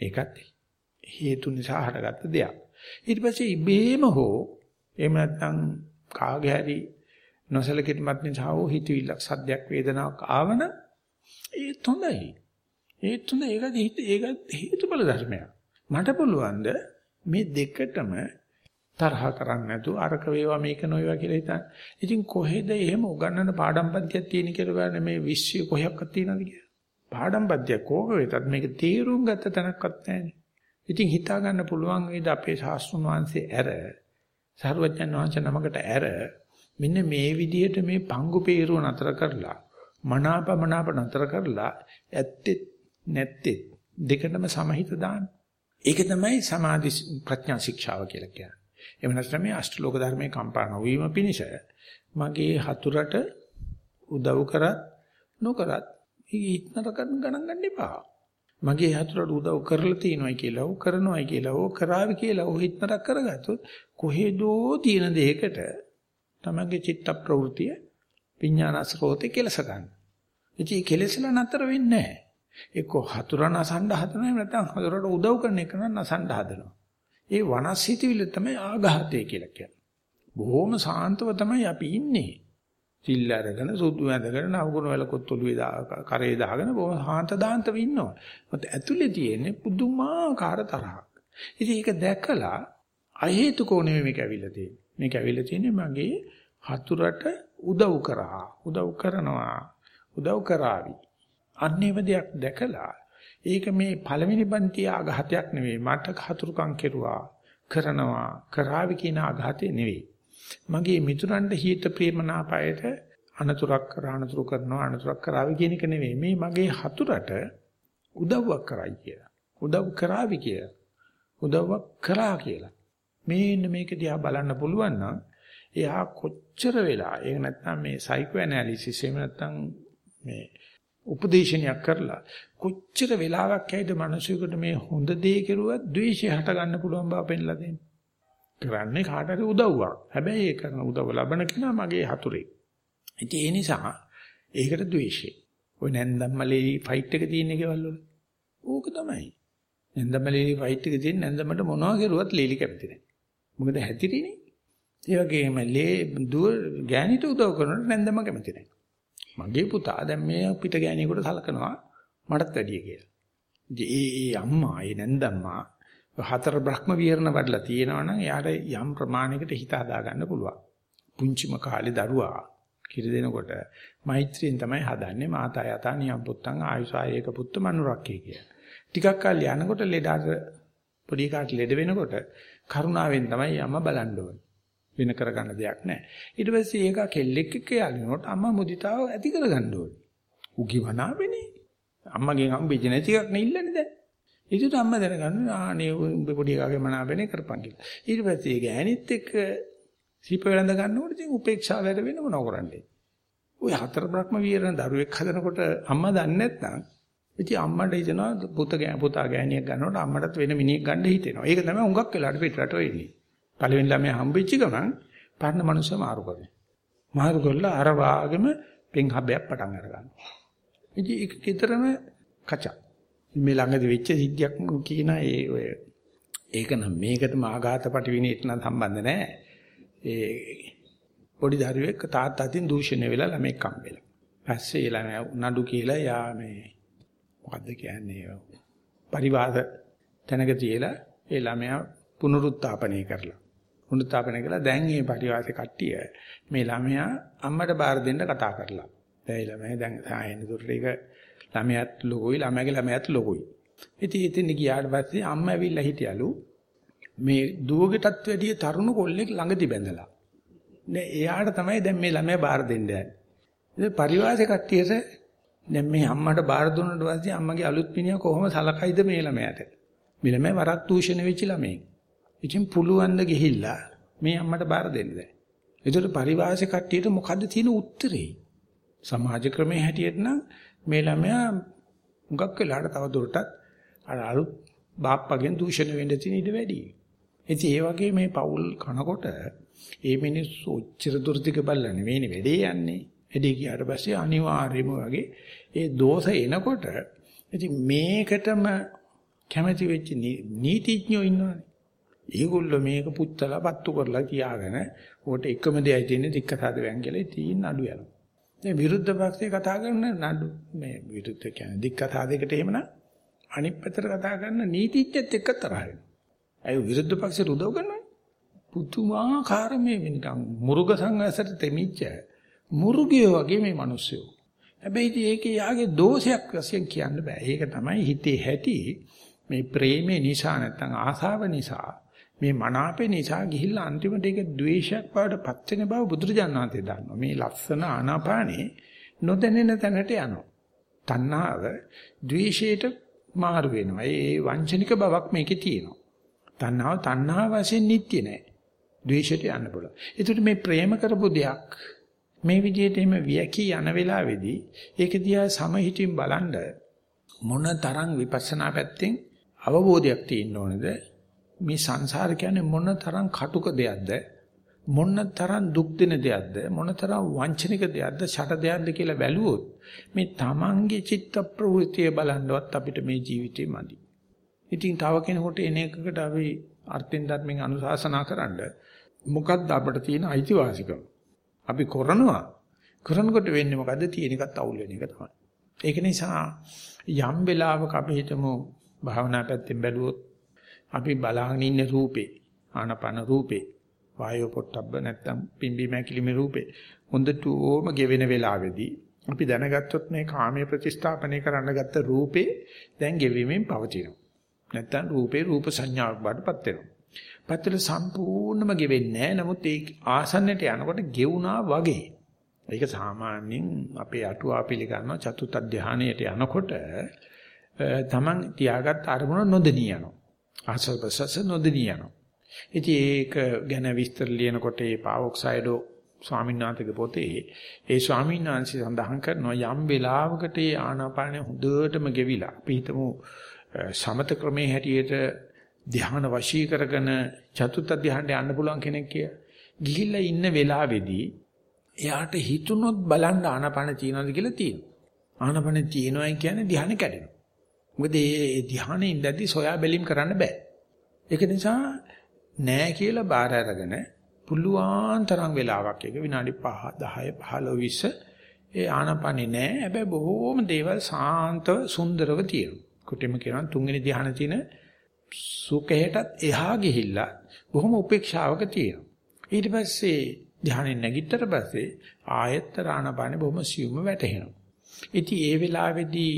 ඒකත් හේතු නිසා හටගත්ත දෙයක්. ඊට පස්සේ ඉබේම හෝ එහෙම නැත්නම් කාගේ හරි නොසලකීමත් නිසා හෝ හිතවිල්ලක් සද්දයක් වේදනාවක් ආවන ඒත් හොඳයි. ඒත් හොඳ ඒක ඒක හේතුඵල ධර්මයක්. මට පුළුවන්ද මේ දෙකටම තරහ කරන්නේ නැතුව අරක වේවා මේක නොවේවා කියලා හිතන්න. ඉතින් කොහෙද එහෙම උගන්නන පාඩම් පද්ධතියක් තියෙන කියලා බලන්න මේ විශ්වය කොහයක්වත් තියෙනවද කියලා. පාඩම් පද්ධතියක් කෝක වෙතත් මේක තීරුම් ගත්ත තැනක්වත් නැහැ. ඉතින් හිතා ගන්න පුළුවන් වේද අපේ ශාස්ත්‍රඥ වහන්සේ ඇර සරුවඥන් වහන්සේ නමකට ඇර මෙන්න මේ විදිහට මේ පංගු peeruව නතර කරලා මනාපමනාප නතර කරලා ඇත්තෙත් නැත්තෙත් දෙකටම සමහිත දාන්න. ඒක තමයි සමාධි ප්‍රඥා ශික්ෂාව කියලා කියන්නේ. එහෙම නැත්නම් මේ අෂ්ටලෝක ධර්මයේ කම්පා නොවීම පිණිස මගේ හතුරට උදව් කරත් නොකරත් ඉක්නර කරන ගණන් ගන්න එපා. මගේ හතුරට උදව් කරලා තියෙනවයි කියලා, ඔව් කරනවයි කියලා, ඔව් කරાવી කියලා, ඔව් ඉක්නර කරගත්තොත් කොහෙදෝ තියෙන දෙයකට තමගේ චිත්ත ප්‍රවෘතිය විඥානස්රෝතේ කෙලස ගන්න. ඉතින් කෙලසලා නතර වෙන්නේ නැහැ. එක්ක හතුරා නසන්න හදනවා එහෙම නැත්නම් හතුරට උදව් කරන එක නසන්න හදනවා. ඒ වනස්හිතවිල්ල තමයි ආඝාතය කියලා කියන්නේ. බොහොම සාන්තව තමයි අපි ඉන්නේ. සිල් අරගෙන සුදු ඇඳගෙන නවගුණ වලකොත් ඔළුවේ දා කරේ දාගෙන බොහොම සාන්ත දාන්තව ඉන්නවා. මොකද ඇතුලේ තියෙන්නේ පුදුමාකාර තරහක්. ඉතින් ඒක දැකලා අහේතුකෝ නෙමෙයි මේක ඇවිල්ලා තියෙන්නේ. මේක ඇවිල්ලා තියෙන්නේ මගේ හතුරට උදව් කරා. උදව් කරනවා. උදව් කරાવી. අන්නේව දෙයක් දැකලා ඒක මේ පළවෙනි බන්තිය ආඝාතයක් නෙවෙයි. මට හතුරුකම් කෙරුවා, කරනවා, කරාවි කියන ආඝාතය නෙවෙයි. මගේ මිතුරන්ට හිත ප්‍රේමනාපයට අනතුරක් කරා අනතුරු කරනවා අනතුරක් කරාවි කියන එක නෙවෙයි. මේ මගේ හතුරට උදව්වක් කරයි කියලා. උදව් කරාවි කියලා. උදව්වක් කරා කියලා. මේන්න මේක දිහා බලන්න පුළුවන් නම් එයා කොච්චර වෙලා ඒක නැත්නම් මේ සයිකෝ ඇනලිසිස් එහෙම නැත්නම් මේ උපදේශනයක් කරලා කොච්චර වෙලාවක් ඇයිද මිනිසෙකුට මේ හොඳ දේ කෙරුවත් ද්වේෂය හට ගන්න පුළුවන් බව පෙන්ලා දෙන්නේ. කරන්නේ කාට හරි උදව්වක්. හැබැයි ඒ කරන උදව් ලබන කෙනා මගේ හතුරේ. ඉතින් ඒ නිසා ඒකට ද්වේෂය. ඔය නැන්දම්මලේ ෆයිට් එක තියෙන එකවල වල. ඕක තමයි. නැන්දම්මලේ ෆයිට් එක තියෙන නැන්දමට මොනවා කරුවත් ලීලි කැමති නැහැ. මොකද හැතිරිනේ. ඒ වගේම ලේ දුව ගෑනිට උදව් කරනකොට නැන්දම කැමති නැහැ. මගේ පුතා දැන් මේ පිට ගෑණියෙකුට සලකනවා මටත් වැඩිය කියලා. ඉතින් ඒ ඒ අම්මා ඒ නැන්දම්මා හතර බ්‍රහ්ම විහරණ වඩලා තියෙනවනම් එයාට යම් ප්‍රමාණයකට හිත හදා ගන්න පුළුවන්. පුංචිම කාලේ දරුවා කිරි දෙනකොට මෛත්‍රියෙන් තමයි හදන්නේ මාතා යතා නියම් පුත්තන් ආයුසායේක පුත්ත මනුරක්කේ කිය. ටිකක් කල් යනකොට ලෙඩාට පොඩි කාට ලෙඩ වෙනකොට කරුණාවෙන් තමයි අම්මා බලන්න ඕනේ. වෙන කරගන්න දෙයක් නැහැ. ඊට පස්සේ ඒක කෙල්ලෙක් එක්ක යාලිනකොට අම්මා මුදිතාව ඇති කරගන්න ඕනේ. උගිවනාවෙනේ. අම්මගෙන් හම්බෙච්ච නැති එකක් නේ ඉල්ලන්නේ දැන්. ඊට අම්මා දැනගන්න ආනේ උඹ පොඩි එකාගේ මනාපෙනේ කරපන් කියලා. ඊට පස්සේ ඒ ගෑනිත් එක්ක සීප වෙලඳ ගන්නකොට ඉතින් උපේක්ෂාව වැඩ වෙන මොනව කරන්නේ. ඔය හතර බ්‍රහ්ම විහරණ දරුවෙක් හදනකොට අම්මා දන්නේ නැත්නම් ඉතින් අම්මට හිතෙනවා පුත පුතා ගෑණියක් ගන්නකොට අම්මටත් වෙන මිනිහෙක් ගන්න හිතෙනවා. ඒක තමයි හුඟක් වෙලාට පිටරට වෙන්නේ. පළවෙනි ළමයා හම්බෙච්ච ගමන් පරණ මනුස්සය මාරු කරනවා. මාරු කරලා අර වාගෙම පෙන් හබයක් පටන් අර ගන්නවා. ඉතින් ඒක කිතරම කචක්. මේ ළඟදී වෙච්ච සිද්ධියක් කියන ඒ ඔය ඒක නම් මේකටම ආඝාතපටි විනීට නම් සම්බන්ධ නැහැ. ඒ පොඩි දරුවෙක් තාත්තාටින් දූෂණය වෙලා ළමෙක් හම්බෙලා. පස්සේ ළමයා නඩු කියලා යා මේ මොකද්ද කියන්නේ පරිවාද තැනක තියලා ඒ ළමයා පුනරුත්ථාපනය කරලා පුනරුත්ථාපනය කළා. දැන් මේ පරිවාසේ කට්ටිය මේ ළමයා අම්මට බාර දෙන්න කතා කරලා. දැන් ළමයා දැන් සායන දුරට ඒක ළමයාත් ලොකුයි ළමයාගේ ළමයාත් ලොකුයි. ඉතින් ඉතින් ගියාට පස්සේ අම්මා ඇවිල්ලා හිටියලු මේ දුවකටත් වැඩිය තරුණ කොල්ලෙක් ළඟදි බැඳලා දැන් එයාට තමයි දැන් මේ ළමයා බාර දෙන්න යන්නේ. ඉතින් පරිවාසේ කට්ටියට දැන් මේ අම්මට බාර දුන්නාට පස්සේ අම්මගේ අලුත් මිනිහා කොහොම සලකයිද මේ ළමයාට? මේ ළමයා වරක් දූෂණය වෙච්ච ළමෙක් ඉතින් පුළුවන් ද ගිහිල්ලා මේ අම්මට බාර දෙන්න දැන්. ඒකට පරිවාසය කට්ටියට මොකද්ද තියෙන උත්තරේ? සමාජ ක්‍රමයේ හැටියට නම් මේ ළමයා මුගක් වෙලාට තව දුරටත් අර අලුත් බාප්පගෙන් දූෂණය වෙන්න තියෙන ඉඩ වැඩි. ඉතින් ඒ වගේ මේ පෞල් කනකොට ඒ මිනිස්සු ඔච්චර දුරදිග බල්ලා නෙවෙයිනේ වැඩේ යන්නේ. වැඩේ ගියාට පස්සේ අනිවාර්යයෙන්ම වගේ ඒ දෝෂ එනකොට ඉතින් මේකටම කැමැති වෙච්ච නීතිඥයෝ ඉන්නවනේ. ඒගොල්ලෝ මේක පුත්තලා පත්තු කරලා කියාගෙන උකට එකම දෙයයි තියෙන්නේ දික්කසාද වැන් කියලා තියෙන නඩු යනවා. දැන් විරුද්ධ පක්ෂේ කතා කරන නඩු මේ විරුද්ධ කියන්නේ දික්කසාදයකට එහෙමනම් අනිත් පැත්තට කතා කරන නීතිඥයත් එක්ක තරහ වෙනවා. අය විරුද්ධ පක්ෂයට උදව් කරනවා. පුතුමාකාර මේ නිකන් මුරුග සංඝසට තෙමිච්ච මුරුගියෝ වගේ මේ මිනිස්සු. හැබැයි ඉතින් ඒකේ යාගේ දෝෂයක් වශයෙන් කියන්න බෑ. ඒක තමයි හිතේ හැටි මේ ප්‍රේමේ නිසා නැත්නම් ආසාව නිසා මේ මනාපේ නිසා ගිහිල්ලා අන්තිමට ඒක ද්වේෂයක් බවට පත් වෙන බව බුදුරජාණන් වහන්සේ දන්නවා. මේ ලස්සන ආනාපානේ නොදැනෙන තැනට යනවා. තණ්හාව ද්වේෂයට මාරු වෙනවා. ඒ වංචනික බවක් මේකේ තියෙනවා. තණ්හාව තණ්හාව වශයෙන් නිට්ටිය නෑ. ද්වේෂයට යන්න පුළුවන්. ඒකට මේ ප්‍රේම කරපු දෙයක් මේ විදිහට එහෙම වියකී යන වෙලාවේදී ඒක දිහා සමහිතින් බලනද මොන තරම් විපස්සනා පැත්තෙන් අවබෝධයක් තියෙන්න ඕනද මේ සංසාර කියන්නේ මොන තරම් කටුක දෙයක්ද මොන තරම් දුක් දෙන දෙයක්ද මොන තරම් වංචනික දෙයක්ද ෂට දෙයක්ද කියලා බැලුවොත් මේ තමන්ගේ චිත්ත ප්‍රවෘත්තිය බලනවත් අපිට මේ ජීවිතේ මදි. ඉතින් තව කෙනෙකුට එන එකකට අපි අර්ථෙන් ධර්මෙන් අනුශාසනා කරන්න මොකද්ද අපිට තියෙන අයිතිවාසිකම? අපි කරනවා. කරනකොට වෙන්නේ මොකද්ද? තියෙන එකත් අවුල් වෙන එක තමයි. ඒක නිසා යම් වෙලාවක අපි හිතමු භාවනා පැත්තෙන් බැලුවොත් අපි බලාගෙන ඉන්න රූපේ ආනපන රූපේ වායෝ පොට්ටබ්බ නැත්තම් පිම්බි මැකිලිමේ රූපේ හොඳටම ගෙවෙන වෙලාවේදී අපි දැනගත්තොත් මේ කාමයේ ප්‍රතිස්ථාපනය කරන්න ගත්ත රූපේ දැන් ගෙවීමෙන් පවතිනවා. නැත්තම් රූපේ රූප සංඥාවක් බාටපත් වෙනවා. පැත්තට සම්පූර්ණම ගෙවෙන්නේ නැහැ. නමුත් ඒ ආසන්නයට යනකොට ගෙවුනා වගේ. ඒක සාමාන්‍යයෙන් අපේ අටුවා පිළිගන්නවා චතුත් ධානයට යනකොට තමන් තියාගත් අරමුණ නොදෙනී යනවා. ආසවසස නොදෙනී යනවා. ඉතින් ඒක ගැන විස්තර ලියනකොට ඒ පාවොක්සයිඩෝ ස්වාමීන් වහන්සේගේ පොතේ ඒ ස්වාමීන් වහන්සේ සඳහන් කරනවා යම් වෙලාවකට ඒ ආනාපානය හොඳටම ගෙවිලා අපි හිතමු සමත ක්‍රමයේ හැටියට ධ්‍යාන වශී කරගෙන චතුත්ථ ධ්‍යානට යන්න පුළුවන් කෙනෙක් කිය. ගිහිල්ලා ඉන්න වෙලාවේදී එයාට හිතුනොත් බලන්න ආනපන තියනවාද කියලා තියෙනවා. ආනපන තියනවායි කියන්නේ ධ්‍යාන කැඩෙනවා. මොකද මේ ධ්‍යානෙ ඉඳද්දි සොයා බැලීම් කරන්න බෑ. ඒක නිසා නෑ කියලා බාර අරගෙන පුළුවන් තරම් වෙලාවක් එක විනාඩි 5 10 15 20 ඒ ආනපනේ නෑ. හැබැයි බොහෝම දේවල් සාන්තව සුන්දරව තියෙනවා. කුටිම කියනවා තුන්වෙනි ධ්‍යාන තියෙන සුඛයටත් එහා ගිහිල්ලා බොහොම උපේක්ෂාවක තියෙනවා. ඊට පස්සේ ධානයෙන් නැගිටතර පස්සේ ආයත රාණපානේ බොහොම සියුම්ව වැටෙනවා. ඉතින් ඒ වෙලාවේදී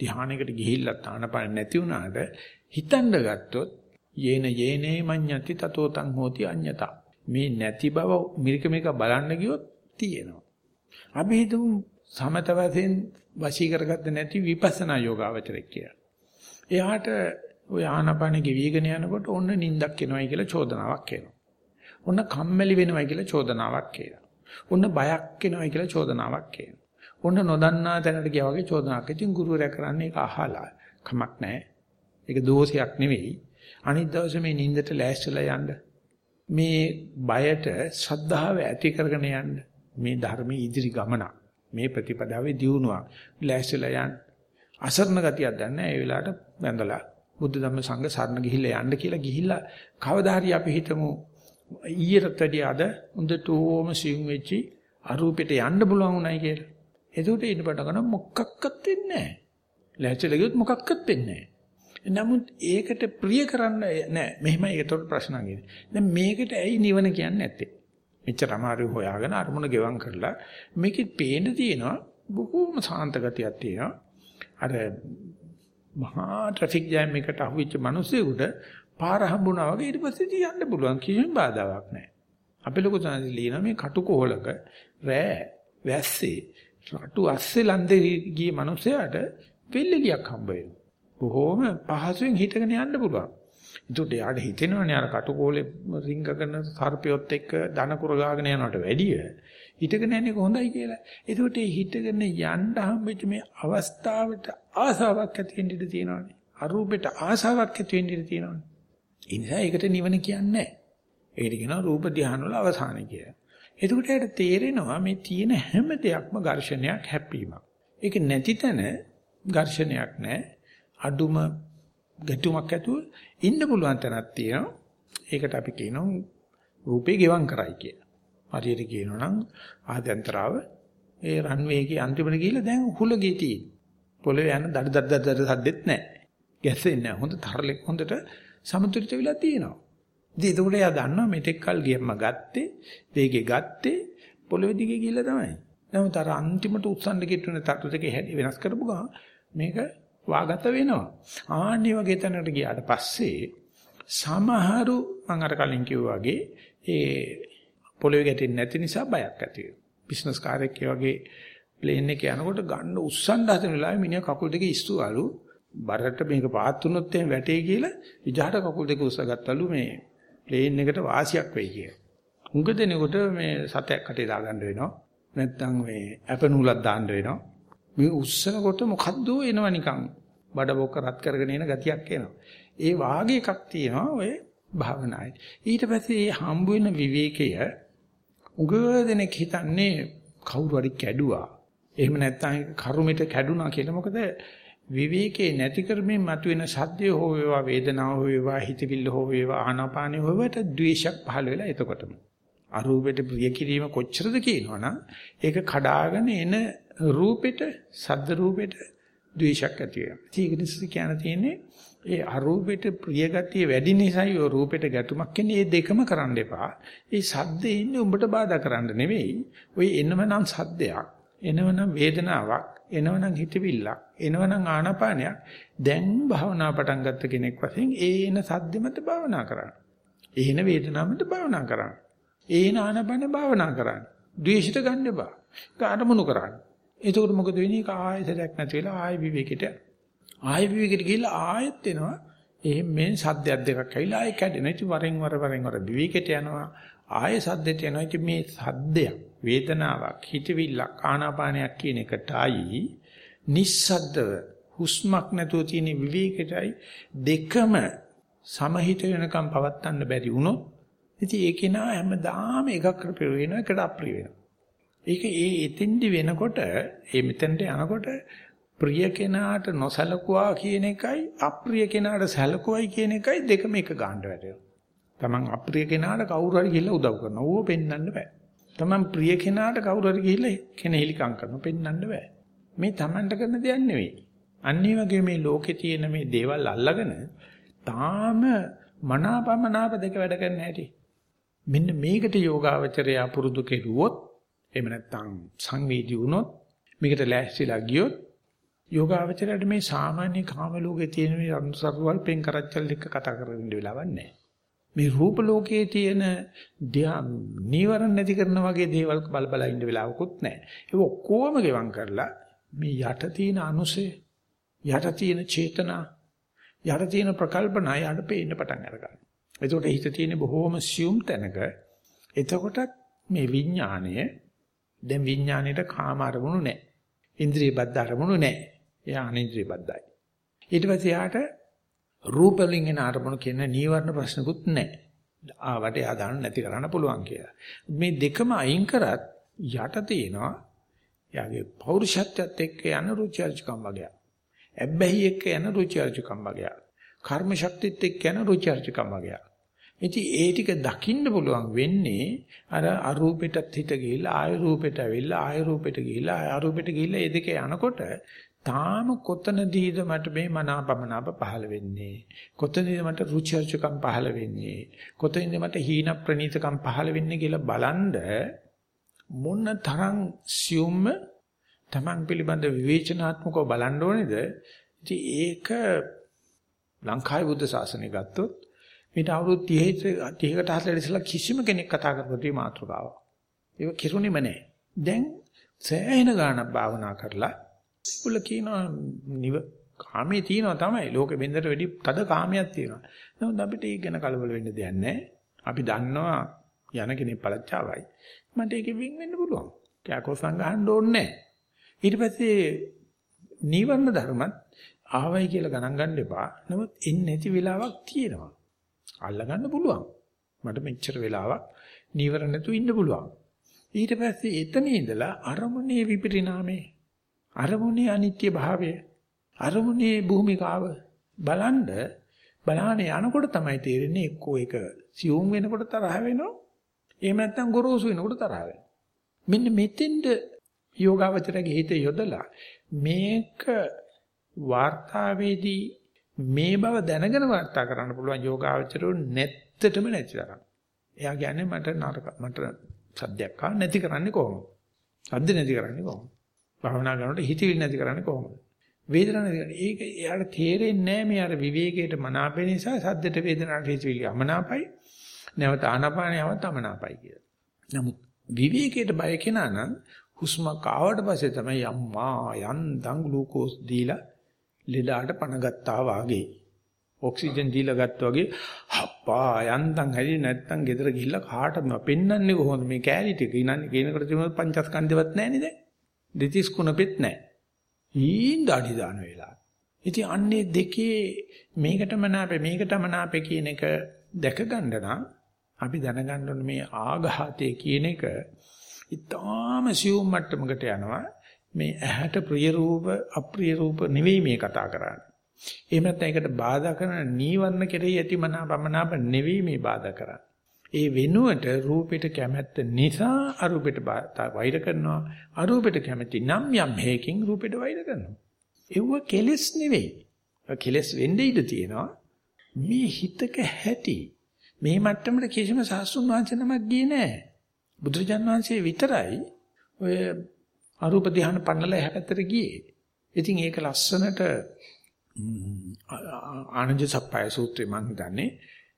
ධානයකට ගිහිල්ලා තානපාන නැති වුණාට හිතන්න ගත්තොත් යේන යේනේ මඤ්ඤති තතෝ තං හෝති අඤ්ඤතා. මේ නැති බව මිරික මිරික බලන්න ගියොත් තියෙනවා. අපි හිතමු සමත වශයෙන් වශී කරගත්තේ නැති විපස්සනා යෝගාවචරයක් කියලා. එයාට ওই ආනපන ගෙවිගෙන යනකොට ඔන්න නිින්දක් එනවයි කියලා චෝදනාවක් එනවා. ඔන්න කම්මැලි වෙනවයි කියලා චෝදනාවක් එනවා. ඔන්න බයක් එනවයි කියලා චෝදනාවක් එනවා. ඔන්න නොදන්නා තැනට ගියා වගේ චෝදනාවක්. ඉතින් ගුරුවරයා කරන්නේ ඒක අහලා කමක් නැහැ. ඒක දෝෂයක් නෙවෙයි. අනිත් දවසේ මේ නිින්දට ලෑස්තිලා යන්න. මේ බයට ශ්‍රද්ධාව ඇති කරගෙන යන්න. මේ ධර්මයේ ඉදිරි ගමන. මේ ප්‍රතිපදාවේ දියුණුවක්. ලෑස්තිලා යන්න. අසරණ ගතියක් දැන් නැහැ. ඒ වෙලාවට වැඳලා බුද්ධ ධම්ම සංඝ සරණ ගිහිල්ලා යන්න කියලා ගිහිල්ලා කවදා හරි අපි හිතමු ඊයටත් වැඩිය අද හොඳටම සිවුම් වෙච්චි අරූපෙට යන්න පුළුවන් උනායි කියලා. එතකොට ඊට පට ගන්න මොකක්වත් වෙන්නේ නැහැ. ලැහැචිලා ගියොත් මොකක්වත් වෙන්නේ නැහැ. නමුත් ඒකට ප්‍රිය කරන්න නෑ. මෙහෙමයි ඒකට ප්‍රශ්න අහන්නේ. දැන් මේකට ඇයි නිවන කියන්නේ නැත්තේ? මෙච්චර අමාරු හොයාගෙන අරමුණ ගෙවම් කරලා මේකෙත් පේන්න තියෙනවා බොහෝම සාන්ත ගතියක් තියෙනවා. අර මහා ට්‍රැෆික් ජෑම් එකකට අහුවෙච්ච මිනිස්සුෙකුට පාර හම්බුණා වගේ ඊට පස්සේ යන්න පුළුවන් කිසිම බාධාවක් නැහැ. අපි ලොකු සංසි ලියන මේ කටුකොහලක රෑ වැස්සේ රටු අස්සේ ලන්දේ ගිය මිනිසයාට වෙල්ෙලියක් හම්බ වෙනවා. බොහොම පහසුවෙන් හිටගෙන යන්න පුළුවන්. ඒකට යාට හිතෙනවනේ අර කටුකොලේ රිංග කරන සර්පියොත් එක්ක දන කුර ගාගෙන යනවට වැඩිය හිටගෙන යන්නේ හොඳයි කියලා. ඒකට ඒ හිටගෙන යන්න හම්බෙච්ච මේ අවස්ථාවට ආසාවක් ඇති වෙන්න ඉඩ තියෙනවානේ. අරූපෙට ආසාවක් ඇති වෙන්න ඉඩ තියෙනවානේ. ඒ නිසා ඒකට නිවන කියන්නේ නැහැ. ඒකට කියනවා රූප ධානය වල අවසානය කියලා. එතකොට ඒකට තේරෙනවා මේ තියෙන හැම දෙයක්ම ඝර්ෂණයක් හැප්පීමක්. ඒක නැති තැන ඝර්ෂණයක් නැහැ. අඩුම ගැටුමක් ඇතුව ඉන්න පුළුවන් තැනක් තියෙනවා. ඒකට අපි කියනවා රූපේ ගෙවම් කරයි කියලා. හරියට කියනවා නම් ආදන්තරාව ඒ රන්වේ එකේ අන්තිමට ගිහිල්ලා දැන් හුලගේ තියෙන. පොළවේ යන දඩ දඩ දඩ සද්දෙත් නැහැ. ගැස්සෙන්නේ නැහැ. හොඳ තරලෙක් හොඳට සමතුලිත වෙලා තියෙනවා. ඉතින් ඒකට එයා දන්නවා මෙතෙක් කල් ගියම්ම ගත්තේ, වේගේ ගත්තේ පොළවේ දිගේ ගිහිල්ලා තමයි. නමුත් අර අන්තිමට උත්සන්න කිට්ටුනේ තත්තු දෙකේ හැටි වෙනස් කරපු ගමන් මේක වාගත වෙනවා. ආන්නේ වගේ තැනකට ගියාට පස්සේ සමහරු මම අර කලින් කිව්වා වගේ ඒ පොළවේ ගැටෙන්නේ නැති නිසා බයක් ඇති වෙනවා. බිස්නස් කාර්යයක් වගේ ප්ලේන් එක යනකොට ගන්න උස්සන්න හදන වෙලාවේ මිනිහා කකුල් දෙක ඉස්සුවලු බරට මේක පාත් වුණොත් එහෙම වැටේ කියලා විජහට කකුල් දෙක උස්සගත්තලු මේ ප්ලේන් එකට වාසියක් වෙයි කිය. උඟ දෙනකොට මේ සතයක් කටේ දාගන්න වෙනවා. නැත්නම් මේ ඇප නූලක් දාන්න වෙනවා. මේ උස්සනකොට මොකද්ද එනවා නිකන් බඩ බොක්ක රත් කරගෙන එන ගතියක් එනවා. ඒ වාගේ එකක් තියෙනවා ඔය භාවනාවේ. ඊට පස්සේ මේ හම්බ වෙන විවේකය උගදෙනෙක් හිතන්නේ කවුරු හරි කැඩුවා. එහෙම නැත්නම් කරුමෙට කැඩුනා කියලා. මොකද විවේකේ නැති කරමින් මතුවෙන සද්දය හෝ වේවා වේදනාව හෝ වේවා හිතවිල්ල හෝ වේවා ආනාපානිය හෝ වේවා ද්වේෂයක් පහළ වෙලා එතකොටම අරූපෙට ප්‍රිය කිරීම කොච්චරද කියනවනම් ඒක කඩාගෙන එන රූපෙට සද්ද රූපෙට ද්වේෂයක් ඇති වෙනවා. ඒක නිසා කියන්න තියෙන්නේ ඒ අරූපෙට ප්‍රිය ගතිය වැඩි නිසායි ඔය රූපෙට ගැටුමක් එන්නේ. මේ දෙකම කරන්න එපා. ඒ සද්දේ ඉන්නේ උඹට බාධා කරන්න නෙවෙයි. ඔය එනවනම් සද්දයක්, එනවනම් වේදනාවක්, එනවනම් හිතවිල්ලක්, එනවනම් ආනාපානයක්. දැන් භාවනා පටන් ගත්ත කෙනෙක් වශයෙන් ඒ එන සද්දෙමත භාවනා කරන්න. ඒ එන වේදනාවමත භාවනා කරන්න. ඒ එන ආනාපාන භාවනා කරන්න. ද්වේෂිත ගන්න එපා. ඒක අරමුණු කරන්න. එතකොට මොකද වෙන්නේ? ඒක ආයතනයක් නැති වෙලා ආය විවේකෙට ආය විවේකෙට ගිහිල්ලා ආයෙත් එනවා. එහෙන් මේ සද්දයක් දෙකක් ඇවිල්ලා ආයෙ කැඩෙනවා. ඉතින් වරෙන් වර වරෙන් වර විවේකෙට යනවා. ආයෙ සද්දෙට යනවා. ඉතින් මේ සද්දයක්, වේදනාවක්, හිතවිල්ලක්, ආනාපානයක් කියන එකටයි නිස්සද්දව හුස්මක් නැතුව තියෙන විවේකයටයි දෙකම සමහිත වෙනකම් පවත්වන්න බැරි වුණොත් ඉතින් ඒකේ නා හැමදාම එකක් ප්‍රිය වෙනවා එකට අප්‍රිය වෙනවා. ඒක ඒ එතෙන්දි වෙනකොට ඒ මෙතෙන්ට යනකොට ප්‍රිය කෙනාට නොසලකුවා කියන එකයි අප්‍රිය කෙනාට සැලකුවයි කියන එකයි දෙකම එක ගන්න වැටෙනවා. Taman අප්‍රිය කෙනාට කවුරු හරි ගිහිල්ලා උදව් කරනවා. ඌව පෙන්වන්න බෑ. Taman ප්‍රිය කෙනාට කවුරු හරි ගිහිල්ලා කෙනෙහිලිකම් කරනවා. පෙන්වන්න බෑ. මේ Tamanට කරන දෙයක් නෙවෙයි. අනිත් වගේ මේ ලෝකේ තියෙන මේ දේවල් අල්ලගෙන තාම මනාපමනාප දෙක වැඩ කරන්න හැටි. මෙන්න මේකට යෝගාවචරය පුරුදු කෙරුවොත් එහෙම නැත්නම් සංවේදී වුණොත් මේකට ලෑස්තිලා ගියොත් යෝගාවචරයට මේ සාමාන්‍ය කාම ලෝකේ තියෙන මේ අනුසරුවල් පෙන් කරච්චල් එක්ක කතා කරගෙන වෙලාවක් නැහැ. මේ රූප ලෝකයේ තියෙන නීවරණ නැති කරන වගේ දේවල් බල බල ඉන්න වෙලාවකුත් නැහැ. ඒක ඔක්කොම ගෙවම් කරලා මේ යට තියෙන අනුසය, යට තියෙන චේතනා, යට තියෙන ප්‍රකල්පනා යට පේන්න පටන් අරගන්නවා. එතකොට හිත තියෙන බොහෝම සියුම් තැනක එතකොට මේ විඥාණය දැන් විඥාණයට කාම අරමුණු නැහැ. ඉන්ද්‍රිය බද්ධ අරමුණු නැහැ. එයා අනින්ද්‍රිය බද්ධයි. ඊට පස්සේ යාට රූප වලින් එන අරමුණු කියන නීවරණ ප්‍රශ්නකුත් නැහැ. ආවට එයා දාන්න නැති කරන්න පුළුවන් කියලා. මේ දෙකම අයින් කරත් යට තියෙනවා යාගේ පෞරුෂත්වයත් එක්ක යන රුචි අරුචිකම් වගේ. ඇබ්බැහි එක්ක යන රුචි අරුචිකම් වගේ. කර්ම ශක්තියත් එක්ක යන රුචි අරුචිකම් වගේ. ඉතින් ඒ ටික දකින්න පුළුවන් වෙන්නේ අර අරූපෙටත් හිත ගිහිල්ලා ආය රූපෙට ඇවිල්ලා ආය රූපෙට ගිහිල්ලා ආය අරූපෙට ගිහිල්ලා ඒ දෙකේ යනකොට තාම කොතනදීද මට මේ මනාපමනාප පහළ වෙන්නේ කොතනදීද මට රුචි අරුචිකම් පහළ වෙන්නේ කොතනදීද මට හීන ප්‍රනීතකම් පහළ වෙන්නේ කියලා බලන්ඩ මොන තරම් සියුම්ම Taman පිළිබඳ විවේචනාත්මකව බලන්න ඕනේද ඉතින් ඒක ලංකාවේ බුද්ධ ශාසනය ගත්තොත් මේට අවුරුදු 30 30කට 40 ඉස්සලා කිසිම කෙනෙක් කතා කරපොතේ මාතෘකාව. ඒක කිරුණෙම නැහැ. දැන් සෑහෙන ගාණක් භාවනා කරලා ඒගොල්ල කියනවා නිව කාමයේ තියෙනවා තමයි. ලෝකෙ බෙන්දට වැඩි තද කාමයක් තියෙනවා. නමුත් අපිට ඒක ගැන කලබල වෙන්න දෙයක් නැහැ. අපි දන්නවා යන කෙනෙක් පළච්චාවයි. මට ඒකෙ වින් වෙන්න පුළුවන්. කෑකෝ සංගහන්න ඕනේ නැහැ. ඊට පස්සේ නීවරණ ධර්මත් ආවයි කියලා ගණන් ගන්න එපා. නමුත් එන්නේ නැති වෙලාවක් තියෙනවා. අල්ලගන්න පුළුවන්. මට මෙච්චර වෙලාවක් නීවර නැතුව ඉන්න පුළුවන්. ඊට පස්සේ එතන ඉඳලා අරමුණේ විපරිණාමේ අරමුණේ අනිත්‍ය භාවය අරමුණේ භූමිකාව බලන්ඩ බලාන යනකොට තමයි තේරෙන්නේ එක්කෝ ඒක සියුම් වෙනකොට තරහ වෙනවා එහෙම නැත්නම් ගොරෝසු වෙනකොට තරහ වෙනවා මෙන්න මෙතෙන්ද යෝගාවචරයේ හිත යොදලා මේක වාර්තාවේදී මේ බව දැනගෙන වාර්තා කරන්න පුළුවන් යෝගාවචරෝ නැත්තටම නැති තරම්. එයා කියන්නේ මට නරක මට සද්දයක් ආ නැති කරන්නේ කොහොමද? සද්ද නැති කරන්නේ කොහොමද? භාවනා කරනකොට හිතවිලි නැති කරන්නේ කොහොමද? වේදනාව නැති කරන්නේ. ඒක එයාට තේරෙන්නේ නැහැ මේ අර විවේකයට මනාපේ නිසා සද්දට වේදනාවට හිතවිලි අමනාපයි. නැවත ආනාපානියවත් අමනාපයි කියලා. නමුත් විවේකයට බය කෙනා නම් හුස්මක් ආවට පස්සේ තමයි අම්මා යන්දම් ග්ලූකෝස් දීලා ලෙඩාට පණ ගත්තා වාගේ. ඔක්සිජන් දීලා ගත්තා වගේ හප්පා යන්තම් හැරි නැත්තම් ගෙදර ගිහිල්ලා කාටම පෙන්වන්නේ කොහොමද මේ කෑලි ටික ඉනන්නේ කියනකොට තිබුණොත් පංචස්කන්ධෙවත් නැහැ නේද? දෙතිස් කුණපෙත් නැහැ. ඊන් දාඩි දාන වෙලාව. ඉතින් අන්නේ දෙකේ මේකටම නාපේ මේකටම නාපේ කියන එක දැක ගන්න නම් අපි දැනගන්න ඕනේ මේ ආඝාතය කියන එක ඊටාම සියුම් මට්ටමකට යනවා. මේ ඇහැට ප්‍රිය රූප අප්‍රිය රූප නෙවෙයි මේ කතා කරන්නේ. එහෙම නැත්නම් ඒකට බාධා කරන නීවරණ කෙරෙහි ඇති මනාපමනාප නෙවෙයි මේ බාධා කරන්නේ. ඒ වෙනුවට රූපෙට කැමැත්ත නිසා අරූපෙට වෛර කරනවා. අරූපෙට කැමැති නම් යම් හේකින් රූපෙට වෛර කරනවා. ඒව කෙලස් නෙවෙයි. කෙලස් වෙන්න ඉඩ තියෙනවා. මේ හිතක හැටි මේ මට්ටමට කිසිම සාස්ෘණ වංශ නමක් ගියේ නෑ. බුදුරජාන් වහන්සේ විතරයි ඔය අරූප ධ්‍යාන පන්නලා එහා පැත්තට ගියේ. ඉතින් ඒක ලස්සනට ආනන්ද සප්පයි සූත්‍රය මම හිතන්නේ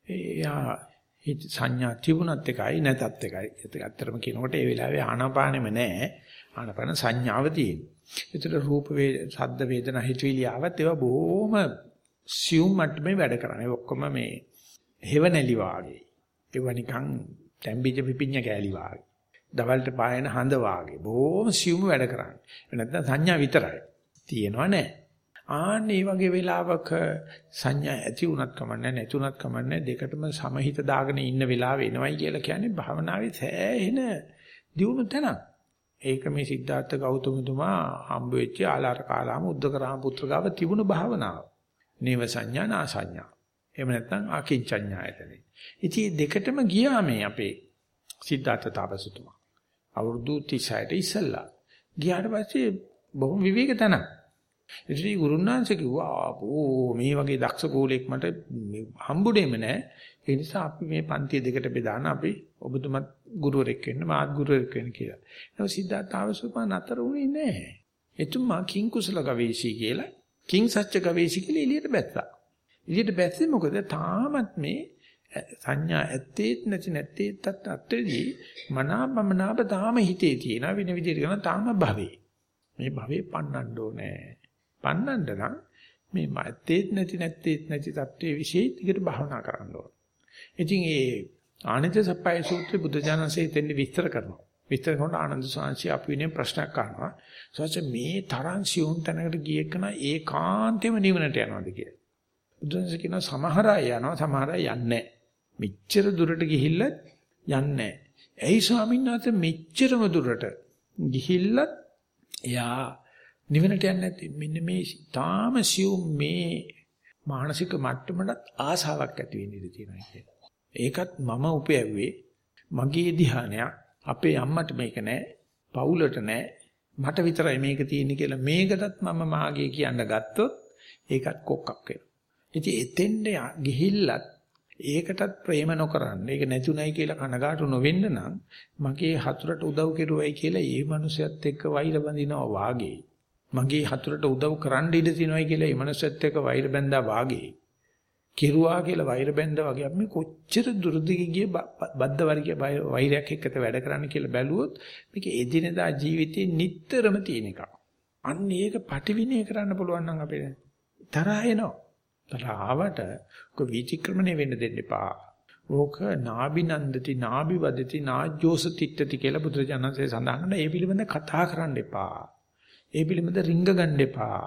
එයා සංඥා තිබුණත් එකයි නැතත් එකයි. ඒක ඇත්තටම කියනකොට ඒ වෙලාවේ ආනාපානෙම නෑ. ආනාපාන සංඥාව තියෙන. ඒතර රූප වේ ශබ්ද වේදනා හිතවිලි ආවත් ඒවා බොහොම සියුම් මට්ටමේ වැඩ කරන්නේ. ඔක්කොම මේ හේවණලි වාගේ. ඒවා නිකන් තැම්බිජ පිපිඤ්ඤ කෑලි වාගේ. දවල්ට පායන හඳ වාගේ. බොහොම සියුම් වැඩ කරන්නේ. නැත්නම් සංඥා විතරයි. තියෙනව නෑ. ආන්න මේ වගේ වෙලාවක සංඥා ඇති වුණත් කමන්නේ නැති වුණත් කමන්නේ දෙකටම සමහිත දාගෙන ඉන්න වෙලාව එනවයි කියලා කියන්නේ භාවනාවේ සෑහෙන දියුණු තැනක්. ඒක මේ සිද්ධාර්ථ ගෞතමතුමා හම්බ වෙච්ච ආලාර කාලාම උද්දකරාම පුත්‍ර ගාව තිබුණු භාවනාව. නේව සංඥා නා සංඥා. එහෙම නැත්නම් අකින්චඤ්ඤායතනෙ. ඉතින් දෙකටම ගියා මේ අපේ සිද්ධාර්ථ තාපසතුමා. අවුරුදු 36ට ඉස්සල්ලා. ගියාට පස්සේ බොහොම විවේක තැනක්. ඉතින් ගුරුනාංශ කිව්වා ආපෝ මේ වගේ දක්ෂ කෝලෙක් මට හම්බුනේම නැහැ. ඒ නිසා අපි මේ පන්තිය දෙකට බෙදාන අපි ඔබතුමත් ගුරුවරෙක් වෙන්න මාත් ගුරුවරෙක් වෙන්න කියලා. ඒක සිද්ධාර්ථ ආවසුපා නතර වුණේ නැහැ. එතුමා කිං කුසල ගවේෂී කියලා කිං සත්‍ය ගවේෂී කියලා එළියට බැස්සා. එළියට බැස්සේ මොකද තාමත් මේ සංඥා ඇත්තේත් නැති නැත්තේත් අත්‍යදී මනාපමනාප තාම හිතේ තියෙන වෙන විදිහට කරන තාම භවේ. මේ භවේ පන්නන්න ඕනේ. පන්නන්න නම් මේ ඇත්තේත් නැති නැත්තේත් නැති தત્ත්වයේ විශේෂ දිගට භාවනා කරන්න ඕන. ඉතින් ඒ ආනන්ද සප්පයි සූත්‍රය බුද්ධ ඥානසේ දෙන්නේ විස්තර කරනවා. විස්තර කරනකොට ආනන්ද සාංශි අපි වෙනේ ප්‍රශ්නයක් අහනවා. සෝච මේ තරම් සියුම් තැනකට ගිය එකන ඒකාන්තෙම නිවනට යනවාද කියලා. බුදුන්සේ කියන සමහර අය යනවා සමහර අය යන්නේ නැහැ. මෙච්චර දුරට ගිහිල්ලත් යන්නේ නැහැ. ඇයි ස්වාමීන් වහන්සේ මෙච්චරම දුරට ගිහිල්ලත් එයා නිවනට යන්නේ නැති මෙන්න මේ තාම සියුම් මේ මානසික මට්ටමකට ආසාවක් ඇති වෙන්න ඉඩ තියෙනවා කියන්නේ. ඒකත් මම උපයව්වේ මගේ ධ්‍යානයක් අපේ අම්මට මේක නෑ පවුලට නෑ මට විතරයි මේක තියෙන්නේ කියලා මේකටත් මම මාගේ කියන්න ගත්තොත් ඒකත් කොක්කක් වෙනවා. ඉතින් එතෙන්ද ගිහිල්ලත් ඒකටත් ප්‍රේම නොකරන්න ඒක නැතුණයි කියලා කනගාටු නොවෙන්න නම් මගේ හතුරට උදව් කෙරුවයි කියලා ඒ මනුස්සයත් එක්ක වෛර බඳිනවා වාගේ මගේ හතුරට උදව් කරන්න ඉඩ තියෙනවයි කියලා ඒ මනුස්සයත් එක්ක වෛර බැඳා වාගේ කෙරුවා කියලා වෛර බැඳා වගේ අපි කොච්චර දුරද ගියේ බද්ද වර්ගයේ වෛරයක් එක්කද වැඩ කරන්න කියලා බැලුවොත් මේක එදිනෙදා ජීවිතේ නිටතරම තියෙන එකක්. අන්න ඒක පටිවිණය කරන්න පුළුවන් නම් අපේ තරහ එනවා. තරහවට කො විචක්‍රමණය වෙන්න දෙන්න එපා. ඕක නාබිනන්දති නාබිවදති නාජ්ජෝස තිට්ඨති කියලා බුදුරජාණන්සේ සඳහන් කරන ඒ පිළිබඳ කතා කරන්න එපා. ඒ පිළිබඳ රිංග ගන්න එපා.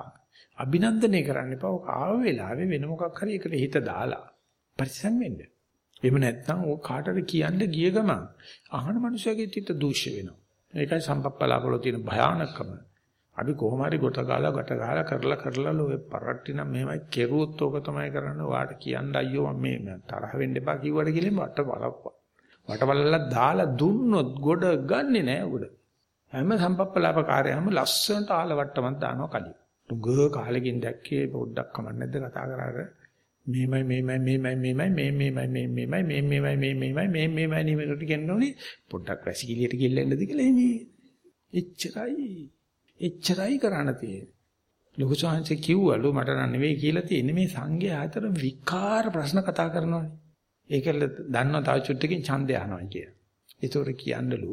අභිනන්දනය කරන්න එපා. ඔක ආව වෙලාවේ වෙන මොකක් හරි එකට හිත දාලා පරිස්සම් වෙන්න. එහෙම නැත්නම් ඔය කාටද කියන්න ගිය ගමන් අහන මනුස්සයගේ හිත දූෂ්‍ය වෙනවා. ඒකයි සම්පප්පලාපවල තියෙන භයානකම. අපි කොහොම හරි ගොත ගාලා ගත ගාලා කරලා කරලා ලෝ පරට්ටි නම් මෙහෙමයි කෙරුවොත් ඕක තමයි කරන්නේ. ඔයාට කියන්න අයියෝ මම මේ තරහ වෙන්න එපා කිව්වට කියලා වට බලප්පා. වටවලලා දාලා දුන්නොත් ගොඩ ගන්නෙ නෑ උඩ. හැම සම්පප්පලාප කාර්යයම ලස්සනට ආලවට්ටමක් දානවා කලින්. තුග කාලෙකින් දැක්කේ පොඩ්ඩක් කමක් නැද්ද කතා කරාට මේමයි මේමයි මේමයි මේමයි මේ මේමයි මේ මේමයි මේ මේමයි මේ මේමයි මේ මේමයි නිමකට කියනෝනේ පොඩ්ඩක් වැසිකිළියට ගිල්ල එන්නද කියලා එන්නේ එච්චරයි එච්චරයි කරන්න තියෙන්නේ ලොකු සාංශේ කිව්වලු මට නන් නෙවෙයි කියලා තියෙන්නේ මේ සංඝයා අතර විකාර ප්‍රශ්න කතා කරනවානේ ඒකල දන්නව තව චුට්ටකින් ඡන්දය අහනවා කියලා ඒතොර කියන්නලු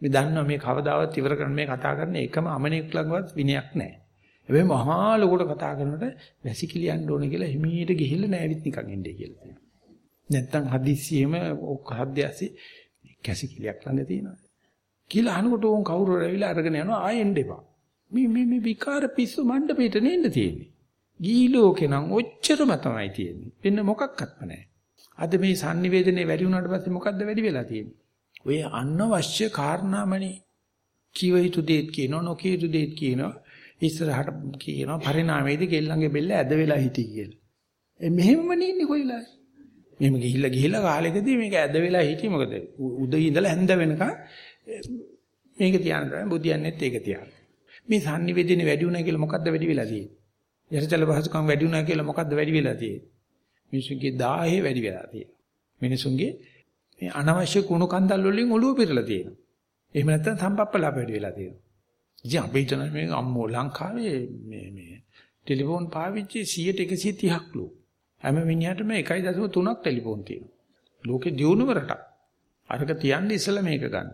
මේ දන්නවා මේ කවදාවත් ඉවර කරන්න මේ කතා කරන එකම අමනෙක් ළඟවත් විනයක් නැහැ හැබැයි මහා ලොකුට කතා කරනකොට වැසිකිලියන්න ඕනේ කියලා හිමීට ගිහිල්ලා නෑවිත් නිකන් එන්නේ කියලා තියෙනවා. නැත්තම් හදිස්සියෙම ඔක් හද්දැසි කැසිකිලියක් ළඟ තියෙනවා. කියලා අහනකොට උන් කවුරු රැවිලා අරගෙන යනවා ආයෙ එන්න එපා. මේ මේ මේ විකාර පිස්සු මණ්ඩපේට නෙන්න තියෙන්නේ. ගිහි ලෝකේ නම් ඔච්චරම තමයි තියෙන්නේ. වෙන මොකක්වත්ම නැහැ. අද මේ sannivedanaye වැඩි වුණාට පස්සේ මොකද්ද වැඩි වෙලා තියෙන්නේ? ඔය අනවශ්‍ය කාරණාමනේ කිව යුතු දේත් කියනවා නොකිය යුතු දේත් කියනවා. ඉස්සරහට කියනවා පරිණාමයේදී කෙල්ලන්ගේ බෙල්ල ඇද වෙලා හිටියි කියලා. ඒ මෙහෙම නින්නේ කොයිලා. මෙහෙම ගිහිල්ලා ගිහිල්ලා කාලෙකදී මේක ඇද වෙලා හිටියේ මොකද? උදේ ඉඳලා හැන්ද වෙනකන් මේක තියන්න තමයි බුදියන්නේත් ඒක තියන්න. මේ sannivedana වැඩි වුණා කියලා මොකද්ද වැඩි වෙලා තියෙන්නේ? යටිතල පහසුකම් වැඩි වුණා කියලා මොකද්ද වැඩි වෙලා තියෙන්නේ? මිනිසුන්ගේ 1000 වැඩි වෙලා තියෙනවා. මිනිසුන්ගේ මේ අනවශ්‍ය කුණු කන්දල් වලින් ඔළුව පිරලා තියෙනවා. එහෙම නැත්නම් සම්පප්පලාප වැඩි වෙලා තියෙනවා. ඉතින් අපි හිතන මේ අම්මෝ ලංකාවේ මේ මේ ටෙලිෆෝන් පාවිච්චි 100ට 130ක්ලු. හැම මිනිහටම 1.3ක් ටෙලිෆෝන් තියෙනවා. ලෝකේ දියුණුව රටක්. අරක තියන්නේ ඉස්සලා මේක ගන්න.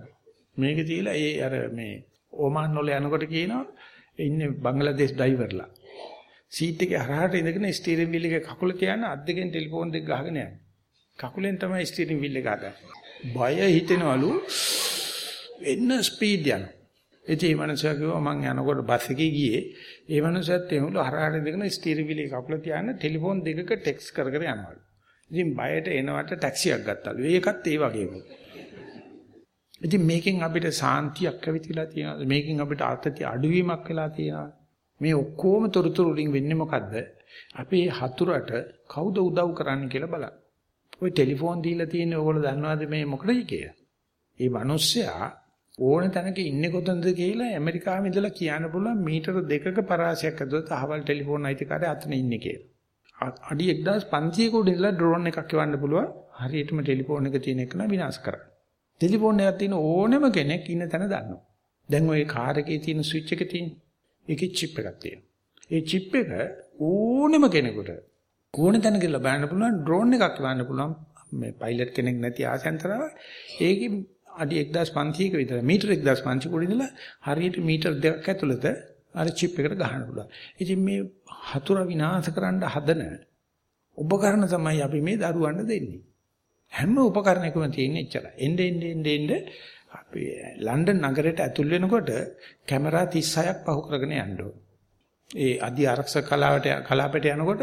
මේක තියලා ඒ අර මේ ඕමාන් වල යනකොට කියනවා ඉන්නේ බංග්ලාදේශ ඩ්‍රයිවර්ලා. සීට් එකේ හරහාට ඉඳගෙන ස්ටියරින් වීල් එකේ කකුල තියන අත් දෙකෙන් ටෙලිෆෝන් දෙක ගහගෙන යන්නේ. කකුලෙන් තමයි ස්ටියරින් වීල් එක හදන්නේ. බය හිතෙනවලු එන්න ස්පීඩ් යනවා. ඉතින් මේ මනුස්සයා කිව්වා මං යනකොට බස් එකේ ගියේ. ඒ මනුස්සයත් එමුළු හරහාට ඉඳගෙන ස්ටියරින් වීල් එකේ කකුල තියන ටෙලිෆෝන් දෙකක ටෙක්ස්ට් කර කර යනවලු. ඉතින් බයට එනවට ටැක්සියක් ගත්තලු. ඒකත් ඒ වගේම. ඉතින් මේකෙන් අපිට සාන්තියක් ඇවිත්ලා තියෙනවා. මේකෙන් අපිට ආතති අඩුවීමක් වෙලා තියෙනවා. මේ ඔක්කොම තොරතුරු වලින් වෙන්නේ මොකද්ද? අපි හතුරට කවුද උදව් කරන්න කියලා බලන්න. ඔය ටෙලිෆෝන් දීලා තියෙන්නේ ඕගොල්ලෝ දන්නවද මේ මොකටද කියලා? මේ මිනිස්සයා ඕන තැනක ඉන්නේ කොතනද කියලා ඇමරිකාවේ ඉඳලා කියන්න පුළුවන් මීටර දෙකක පරාසයක් ඇතුළත අහවල් ටෙලිෆෝන් අයිතිකාරය අතන ඉන්නේ කියලා. අඩි 1500ක උඩ ඉඳලා ඩ්‍රෝන් එකක් එවන්න පුළුවන්. හරියටම ටෙලිෆෝන් එක තියෙන එක න විනාශ කරන්න. ටෙලිෆෝන් එකක් තියෙන ඕනෙම කෙනෙක් ඉන්න තැන දන්නවා. දැන් ওই කාර් එකේ තියෙන ස්විච් එක තියෙන්නේ. ඒකේ චිප් එකක් තියෙනවා. ඒ චිප් එක ඕනෙම කෙනෙකුට ඕන තැනක ලබන්න පුළුවන් ඩ්‍රෝන් එකක් ගන්න පුළුවන් මේ පයිලට් කෙනෙක් නැති ආසෙන්තරව ඒකේ අඩි 1500ක විතර මීටර 1500 කුඩ ඉඳලා හරියට මීටර දෙකක් ඇතුළත අර චිප් එකට ගහන්න පුළුවන්. ඉතින් මේ හතුර විනාශ කරන්න හදන උපකරණ තමයි අපි මේ දරුවන්ට දෙන්නේ. හැම උපකරණයකම තියෙන එච්චරයි. එnde ende ende ende අපි ලන්ඩන් නගරයට ඇතුල් වෙනකොට කැමරා 36ක් පහු කරගෙන යන්න ඒ අධි ආරක්ෂක කලාවට කලාපයට යනකොට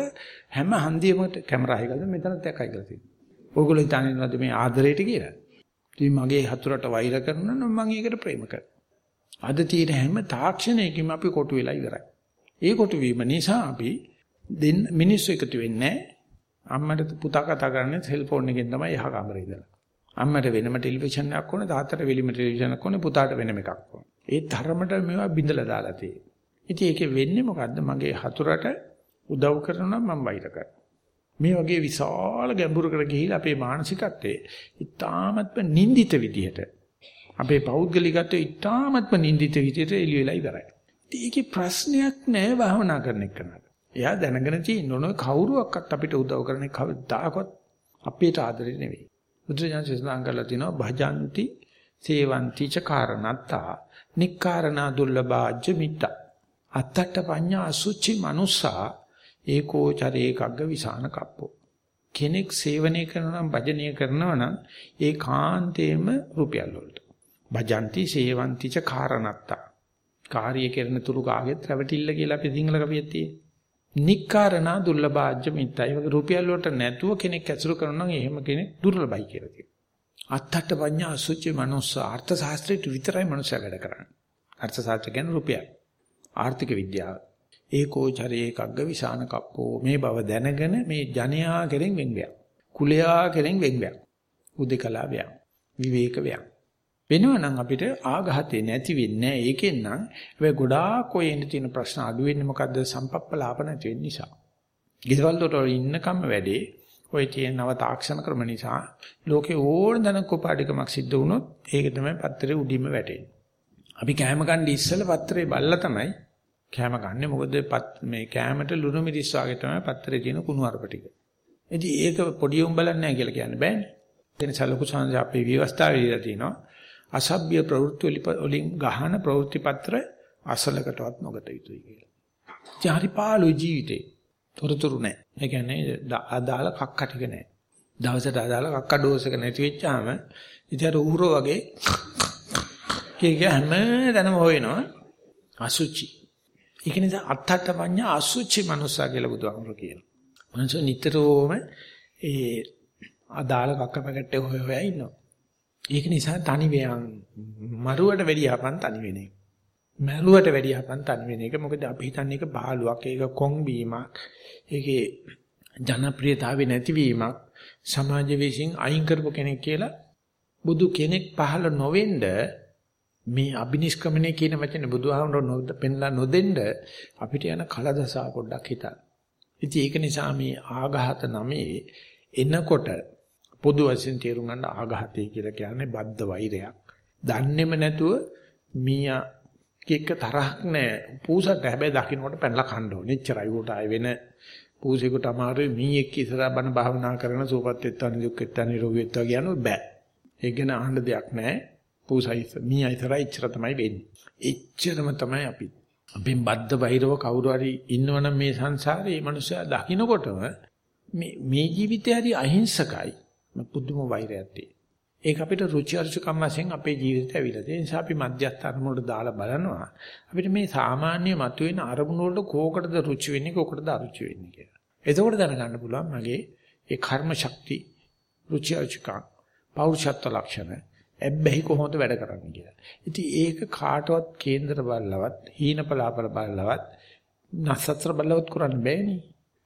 හැම හන්දියෙම කැමරා එකද මෙතනත් එකයි කියලා තියෙනවා. ඕගොල්ලෝ හිතන්නේ මේ ආදරේට කියලා. ඉතින් මගේ හතුරට වෛර කරනවා නම් මම ඒකට ප්‍රේම කරනවා. අද තියෙන හැම තාක්ෂණයකින්ම අපි කොටු වෙලා ඉවරයි. ඒ කොටු වීම නිසා අපි දෙන්න මිනිස්සු එකතු වෙන්නේ අම්මට පුතා කතා කරන්නේ සෙල්ෆෝන් එකෙන් තමයි එහා කාමරේ ඉඳලා. අම්මට වෙනම ටෙලිවිෂන් එකක් ඕනේ, තාත්තට වෙලිම ටෙලිවිෂන් එකක් ඕනේ, පුතාට වෙනම එකක් ඕනේ. ඒ තරමට මේවා බිඳලා දාලා තියෙන්නේ. ඉතින් ඒකේ වෙන්නේ මොකද්ද? මගේ හතුරට උදව් කරනවා මම වෛර කරනවා. මේ වගේ විශාල ගැඹුරකට ගිහිලා අපේ මානසිකත්වයේ ඉතාමත්ම නින්දිත විදිහට අපේ පෞද්ගලිකත්වයේ ඉතාමත්ම නින්දිත විදිහට එළි වෙලා ඉවරයි. ඒකේ ප්‍රශ්නයක් නෑ භාවනා කරන එකනට. එයා දැනගෙන තියෙන්න ඕන කවුරුවක්වත් අපිට උදව් කරන්නේ කවදාකවත් අපේට ආදරේ නෙවෙයි. බුදුසසුන සඳහන් කරලා තිනවා භජಂತಿ සේවಂತಿ ච කාරණත්තා නික්කාරණා දුර්ලභාජ්‍ය මිත්ත. අත්තට පඤ්ඤා අසුචි මනුස්සා ඒකෝ චරේකග්ග විසාන කප්පෝ. කෙනෙක් සේවනය කරනවා නම් භජනය කරනවා නම් ඒ කාන්තේම රුපියල් වලට. භජಂತಿ සේවಂತಿ ච කාරණත්තා. කාර්ය කරන තුරු කාගෙත් රැවටිල්ල කියලා අපි සිංහල කවියක් තියෙනවා. නික්කාරණා දුර්ලභාජ්‍ය මිත්තයි. ඒ වගේ රුපියල් වලට නැතුව කෙනෙක් ඇසුරු කරනවා නම් එහෙම කෙනෙක් දුර්ලභයි කියලා කියනවා. අත්තට පඤ්ඤා අසුචි මනෝස්ස අර්ථ ශාස්ත්‍රයට විතරයි මනුස්සය වැඩ කරන්නේ. අර්ථ ශාස්ත්‍ර කියන්නේ රුපියල්. ආර්ථික විද්‍යාව. ඒකෝ චරේ එකග්ග විසාන කප්පෝ මේ බව දැනගෙන මේ ජනයා කෙරෙන් වෙන්වයක්. කුලයා කෙරෙන් වෙන්වයක්. උදේකලා වයක්. විවේක වයක්. වෙනවනම් අපිට ආඝාතේ නැති වෙන්නේ ඒකෙන් නම් හැබැයි ගොඩාක් ඔය එන්න තියෙන ප්‍රශ්න අඩු වෙන්නේ මොකද්ද සම්පප්පලාප නැති වෙන්න නිසා. ගෙදවල් දොර ඉන්නකම වැඩේ ඔය තියෙන නව තාක්ෂණ ක්‍රම නිසා ලෝකේ ඕන දන කොපාඩිකමක් සිද්ධ වුණොත් ඒක තමයි පත්තරේ උඩින්ම වැටෙන්නේ. අපි කෑම කන්න ඉස්සෙල්ලා පත්තරේ බල්ලා තමයි කෑම ගන්නෙ මොකද මේ කෑමට ලුණු මිරිස් වගේ තමයි පත්තරේ තියෙන කුණු අරප ටික. ඉතින් ඒක පොඩි උන් බලන්නේ නැහැ කියලා කියන්න බෑනේ. එතන සලකු සංජ අපේ විවස්ථාවේ දීලා තිනවා. අසභ්‍ය ප්‍රවෘත්ති වලින් ගහන ප්‍රවෘත්ති පත්‍ර අසලකටවත් නොගත යුතුයි කියලා. ජාරි පාළු ජීවිතේ තොරතුරු නැහැ. ඒ කියන්නේ අදාළ කක්ක ටික නැහැ. දවසට අදාළ කක්ක ඩෝස් එක නැති වෙච්චාම ඉතින් අර උහුරෝ වගේ කී කිය හැම තැනම හොයනවා අසුචි. ඒක නිසා අත්තට පඤ්ඤා අසුචි මනුස්සා කියලා බුදුහාමුදුරු කියනවා. මනුස්ස නිතරම ඒ අදාළ කක්ක පැකට් එක හොය හොයා ඉන්නවා. ඒක නිසා තනි වේයන් මරුවට වැඩි යපන් තනි වෙන එක. මරුවට වැඩි යපන් තනි වෙන එක. මොකද අපි හිතන්නේ ඒක බාලුවක්, ඒක කොන් වීමක්. ඒකේ ජනප්‍රියතාවය නැතිවීමක් සමාජ විශ්ින් අයින් කරපු කෙනෙක් කියලා බුදු කෙනෙක් පහළ නොවෙන්න මේ අබිනිෂ්ක්‍මණය කියන වචනේ බුදුහාමුදුරුවෝ පෙන්ලා නොදෙන්න අපිට යන කලදසා පොඩ්ඩක් හිතන්න. ඉතින් ඒක නිසා මේ ආඝාත නමේ එනකොට පොදු වශයෙන් තේරුම් ගන්න ආඝාතය කියලා කියන්නේ බද්ධ වෛරයක්. දන්නේම නැතුව මීයා කික්ක තරහක් නැහැ. පූසට හැබැයි දකින්නකොට පැනලා කන්න ඕනේ. එච්චරයි උට ආය වෙන පූසෙකුට අමාරුයි මීයෙක් ඉස්සරහ බණ භාවනා කරන සූපත් වෙත්තා නිදුක් වෙත්තා නිරෝගී වෙත්තා කියනොත් බෑ. ඒක ගැන අහන්න දෙයක් නැහැ. පූසයි මීයා ඉස්සරහ ඉච්චර තමයි වෙන්නේ. එච්චරම තමයි අපි. අපෙන් බද්ධ වෛරව කවුරු හරි ඉන්නවනම් මේ සංසාරේ මේ මිනිස්සයා දකින්නකොටම මේ මේ ජීවිතය හරි අහිංසකයි. පුදුම වෛරයක් තියෙනවා. ඒක අපිට රුචි අරුචිකම් වශයෙන් අපේ ජීවිතයට ඇවිල්ලා තියෙන නිසා අපි මධ්‍යස්ථ අරමුණට දාලා බලනවා. අපිට මේ සාමාන්‍ය මතුවෙන අරමුණු වලට කෝකටද රුචි වෙන්නේ කෝකටද අරුචි වෙන්නේ කියලා. එතකොට දැනගන්න පුළුවන් මගේ ඒ කර්ම ශක්ති රුචි අරුචිකම් පෞරුෂත්ව ලක්ෂණ ඇබ්බැහි කොහොමද වැඩ කරන්නේ කියලා. ඉතින් ඒක කාටවත් කේන්දර බලලවත් හීන පලාපල බලලවත් නසත්‍ර බලලවත් කරන්න බෑනේ.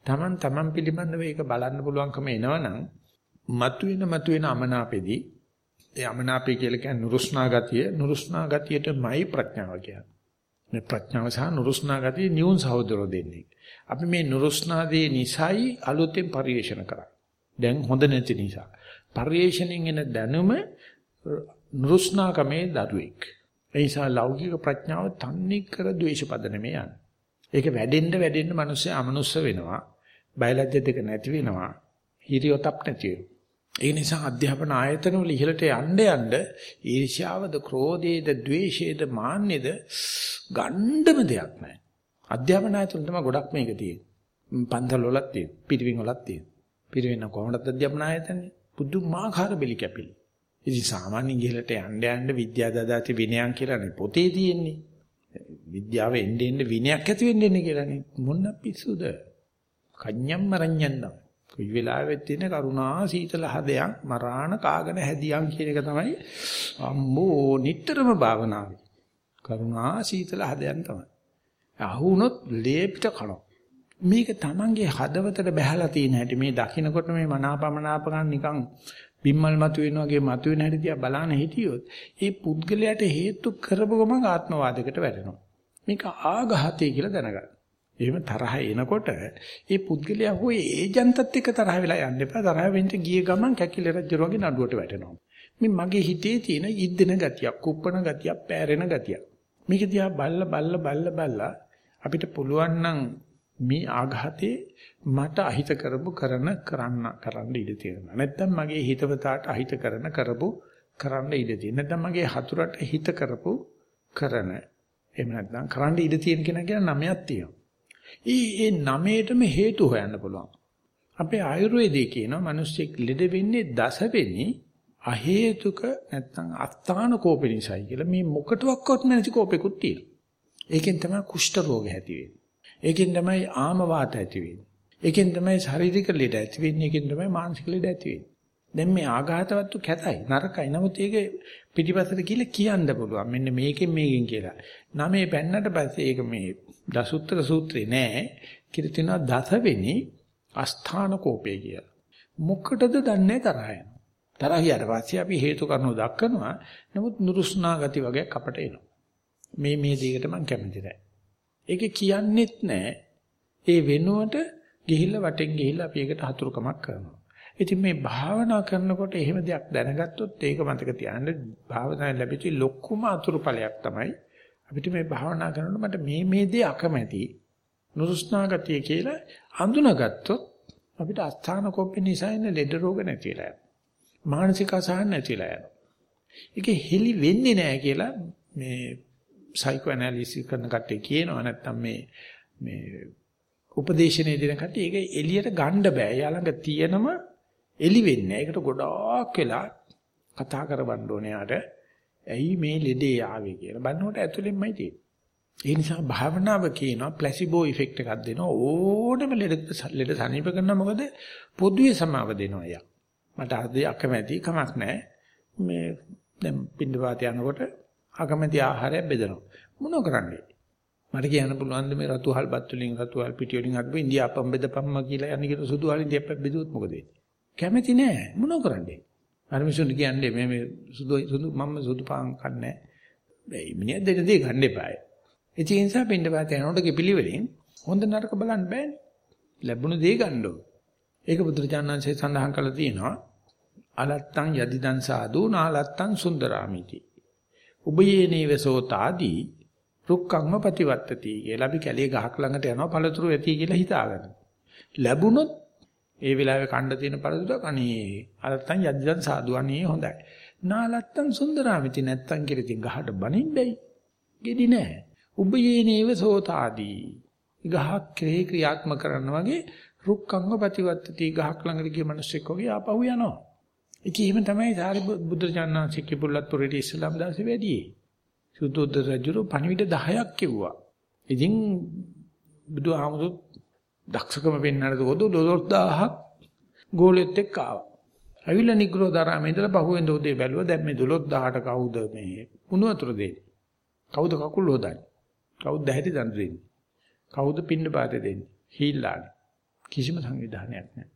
Taman taman පිළිබඳව ඒක බලන්න පුළුවන්කම එනවනම් මතුවෙන මතුවෙන අමනාපෙදී ඒ අමනාපය කියලා කියන්නේ නුරුස්නා ගතිය නුරුස්නා ගතියටමයි ප්‍රඥාව කියන්නේ. මේ ප්‍රඥාව සහ නුරුස්නා ගතිය නියුන් සහෝදරෝ දෙන්නේ. අපි මේ නුරුස්නා දේ නිසයි අලුතෙන් පරිේෂණ කරා. දැන් හොඳ නැති නිසා. පරිේෂණයෙන් එන දැනුම නුරුස්නාකමේ දරුවෙක්. ඒ නිසා ලෞකික ප්‍රඥාව තන්නේ කර ද්වේෂපද නෙමෙයි යන්නේ. ඒක වැඩෙන්න වැඩෙන්න මිනිස්සු අමනුස්ස වෙනවා. බයලජ්‍ය දෙක නැති වෙනවා. හිරියොතප් නැති වෙනවා. ඒ නිසා අධ්‍යාපන ආයතන වල ඉහළට යන්න යන්න ඊර්ෂ්‍යාවද, ක්‍රෝධයේද, ද්වේෂයේද, මාන්නේද ගණ්ඩම දෙයක් නැහැ. අධ්‍යාපන ආයතන තමයි ගොඩක් මේක තියෙන්නේ. පන්සල් වලත් තියෙන්නේ, පිරිවින් වලත් තියෙන්නේ. පිරිවෙන කොහොමද අධ්‍යාපන ආයතනේ? පුදුමාකාර බෙලි කැපිලි. ඉතින් සාමාන්‍යයෙන් ඉහළට යන්න යන්න විද්‍යා දදාති විනයන් කියලානේ පොතේ තියෙන්නේ. විද්‍යාව එන්නේ එන්නේ විනයක් ඇති වෙන්නේ කියලානේ. මොන පිස්සුද? කඤ්ඤම්මරඤ්ඤන්නම්. කොයි වෙලාවෙත් තියෙන කරුණා සීතල හදයන් මරාණ කාගෙන හැදියන් කියන එක තමයි අම්මෝ නිටතරම භාවනාවේ. කරුණා සීතල හදයන් තමයි. අහුනොත් ලේපිට කනවා. මේක Tamange හදවතට බහැලා තියෙන හැටි මේ දකින්නකොට මේ මනාපමනාපකම් නිකන් බිම්මල් මතු වෙන වගේ මතු වෙන හැටි දිහා බලන හිටියොත් ඒ පුද්ගලයාට හේතු කරපු ගමන් ආත්මවාදයකට වැටෙනවා. මේක ආඝාතය කියලා දැනගන්න. එහෙම තරහ එනකොට ඒ පුද්ගලයා හොය ඒජන්තත් එක්ක තරහ වෙලා යන්න එපා. තරහ වෙන්න ගිය ගමන් කැකිල රජු වගේ නඩුවට වැටෙනවා. මේ මගේ හිතේ තියෙන ඉද්දෙන ගතියක්, කුප්පන ගතියක්, පෑරෙන ගතියක්. මේක දිහා බල්ල බල්ල බල්ල බල්ල අපිට පුළුවන් නම් මේ ආඝාතේ මට අහිත කරපු කරන කරන්න කරන්න ඉඩ තියෙනවා. නැත්නම් මගේ හිතවතාට අහිත කරන කරපු කරන්න ඉඩ තියෙනවා. නැත්නම් මගේ හතුරට හිත කරපු කරන එහෙම නැත්නම් කරන්න ඉඩ තියෙන කෙනා කියන නමයක් තියෙනවා. ඊ ඒ නමේටම හේතු හොයන්න පුළුවන්. අපේ ආයුර්වේදයේ කියනවා මිනිස්සෙක් ලෙඩ වෙන්නේ දසවෙනි අහේතුක නැත්නම් අස්ථාන කෝපෙ නිසායි කියලා මේ මොකටවත් නැති කෝපෙකුත් තියෙනවා. ඒකෙන් තමයි කුෂ්ඨ රෝග ඇති වෙන්නේ. ඒකෙන් තමයි ආම වාත ඇති වෙන්නේ. ඒකෙන් තමයි ශාරීරික ලෙඩ ඇති වෙන්නේ. ඒකෙන් තමයි මානසික ලෙඩ ඇති වෙන්නේ. දැන් මේ ආඝාතවත්තු කැතයි නරකයි. නමුත් ඒක පිටිපස්සට කියලා කියන්න පුළුවන්. මෙන්න මේකෙන් මේකෙන් කියලා. නමේ පෙන්නට පස්සේ ඒක මේ දසුත්තර සූත්‍රේ නෑ. කියලා තියෙනවා දසවෙනි අස්ථාන කෝපය කියලා. මොකටද දන්නේ තරහ යන. තරහ ඊට පස්සේ අපි හේතු කරනව දක්කනවා. නමුත් නුරුස්නා ගති වගේ අපට එනවා. මේ මේ දෙයකට මම කැමති නැහැ. ඒක කියන්නෙත් නෑ. ඒ වෙනුවට ගිහිල්ලා වටෙන් ගිහිල්ලා අපි ඒකට හතුරුකමක් කරනවා. ඉතින් මේ භාවනා කරනකොට එහෙම දෙයක් දැනගත්තොත් ඒක මතක තියාගන්න භාවනාවෙන් ලැබිච්ච ලොකුම අතුරු ඵලයක් තමයි අපිට මේ භාවනා කරනකොට මට මේ මේ දේ අකමැති නුරුස්නා ගතිය කියලා අඳුනගත්තොත් අපිට අස්ථාන කොප්පේ නිසා එන ලෙඩ රෝග නැතිලා යනවා. මානසික අසහන නැතිලා යනවා. ඒක හෙලි වෙන්නේ නැහැ කියලා මේ සයිකෝ ඇනලිසිස් කරන කට්ටිය කියනවා නැත්තම් මේ මේ උපදේශනේ දෙන කට්ටිය ඒක එළියට ගන්න බෑ. යා ළඟ තියෙනම එලි වෙන්නේ. ඒකට ගොඩාක් වෙලා කතා කරවන්න ඕනේ යාට. ඇයි මේ ලෙඩේ ආවේ කියලා. බලනකොට ඇතුළෙන්මයි තියෙන්නේ. ඒ නිසා භාවනාව කියනවා ප්ලාසිබෝ ඉෆෙක්ට් එකක් දෙනවා ඕනම ලෙඩ ලෙඩ සනීප කරනවා මොකද පොදුවේ සමාව දෙනවා යා. මට අද අකමැති කමක් නැහැ. මේ දැන් පින්දපාත යනකොට අකමැති ආහාරය බෙදනවා. මොනව කරන්නේ? මට කියන්න පුළුවන් මේ රතුහල් බත් වලින් රතුහල් පිටි වලින් අරපු ඉන්දියාපම් බෙදපම්ම කියලා යන්නේ කියලා සුදු හලින් ඉන්දියාපම් බෙදුවොත් මොකද වෙන්නේ? කැමැති නෑ. මොනව කරන්නේ? අර මිනිස්සුන්ට කියන්නේ මේ මේ සුදු සුදු මම සුදු පාන් කන්නේ නෑ. මිනිහ දෙන්න දේ ගන්න එපායි. ඒ නිසා පින්දපාත යනකොට කිපිලිවලින් හොඳ නරක බලන්න බෑනේ. ලැබුණ දේ ගන්න ඕන. ඒක බුදුරජාණන්සේ සඳහන් කළා තියෙනවා. අලත්තං යදිදං සාදු නාලත්තං සුන්දරාමිති. උබයේ නේවසෝතාදී රුක්කංම ප්‍රතිවත්තති කියලා අපි කැලේ ගහක් ළඟට යනවා පළතුරු ඇති කියලා හිතාගන්න. ලැබුණොත් ඒ වෙලාවේ කණ්ඩ තියෙන පළතුරු කණේ අලත්තං යදිදං සාදු අනේ හොඳයි. නාලත්තං සුන්දරාමිති නැත්තං කියලා ඉතින් ගහට බනින්නයි. ගෙඩි නෑ. උබයේ නේවසෝතාදී. ගහක් ක්‍රේ ක්‍රියාත්මක කරනවා වගේ රුක්කංග ප්‍රතිවත්තති ගහක් ළඟට ගිය මිනිස්සෙක් වගේ ආපහු යනවා. ඒක එහෙම තමයි සාරි බුද්ධ ඥානසික කිපුල්ලත් පුරේටි ඉස්ලාම් දාසේ වැඩි. සුද්ධෝදර රජුරු පණිවිඩ 10ක් කිව්වා. ඉතින් බුදුහාමුදුරු දක්ෂකම පෙන්වන්නද කොද 12000ක් ගෝලෙත් එක්ක ආවා. ඇවිල්ලා නිග්‍රෝධාරාමේ ඉඳලා පහුවෙන්ද උදේ බැලුවා දැන් මේ 12000ට කවුද මේ පුණු වතුර දෙන්නේ? කවුද කකුල් හොදන්නේ? කවුද දැහැටි දන් දෙන්නේ? කවුද පින්න පාතේ දෙන්නේ? හීල්ලානේ. කිසිම සංවිධානයක් නැහැ.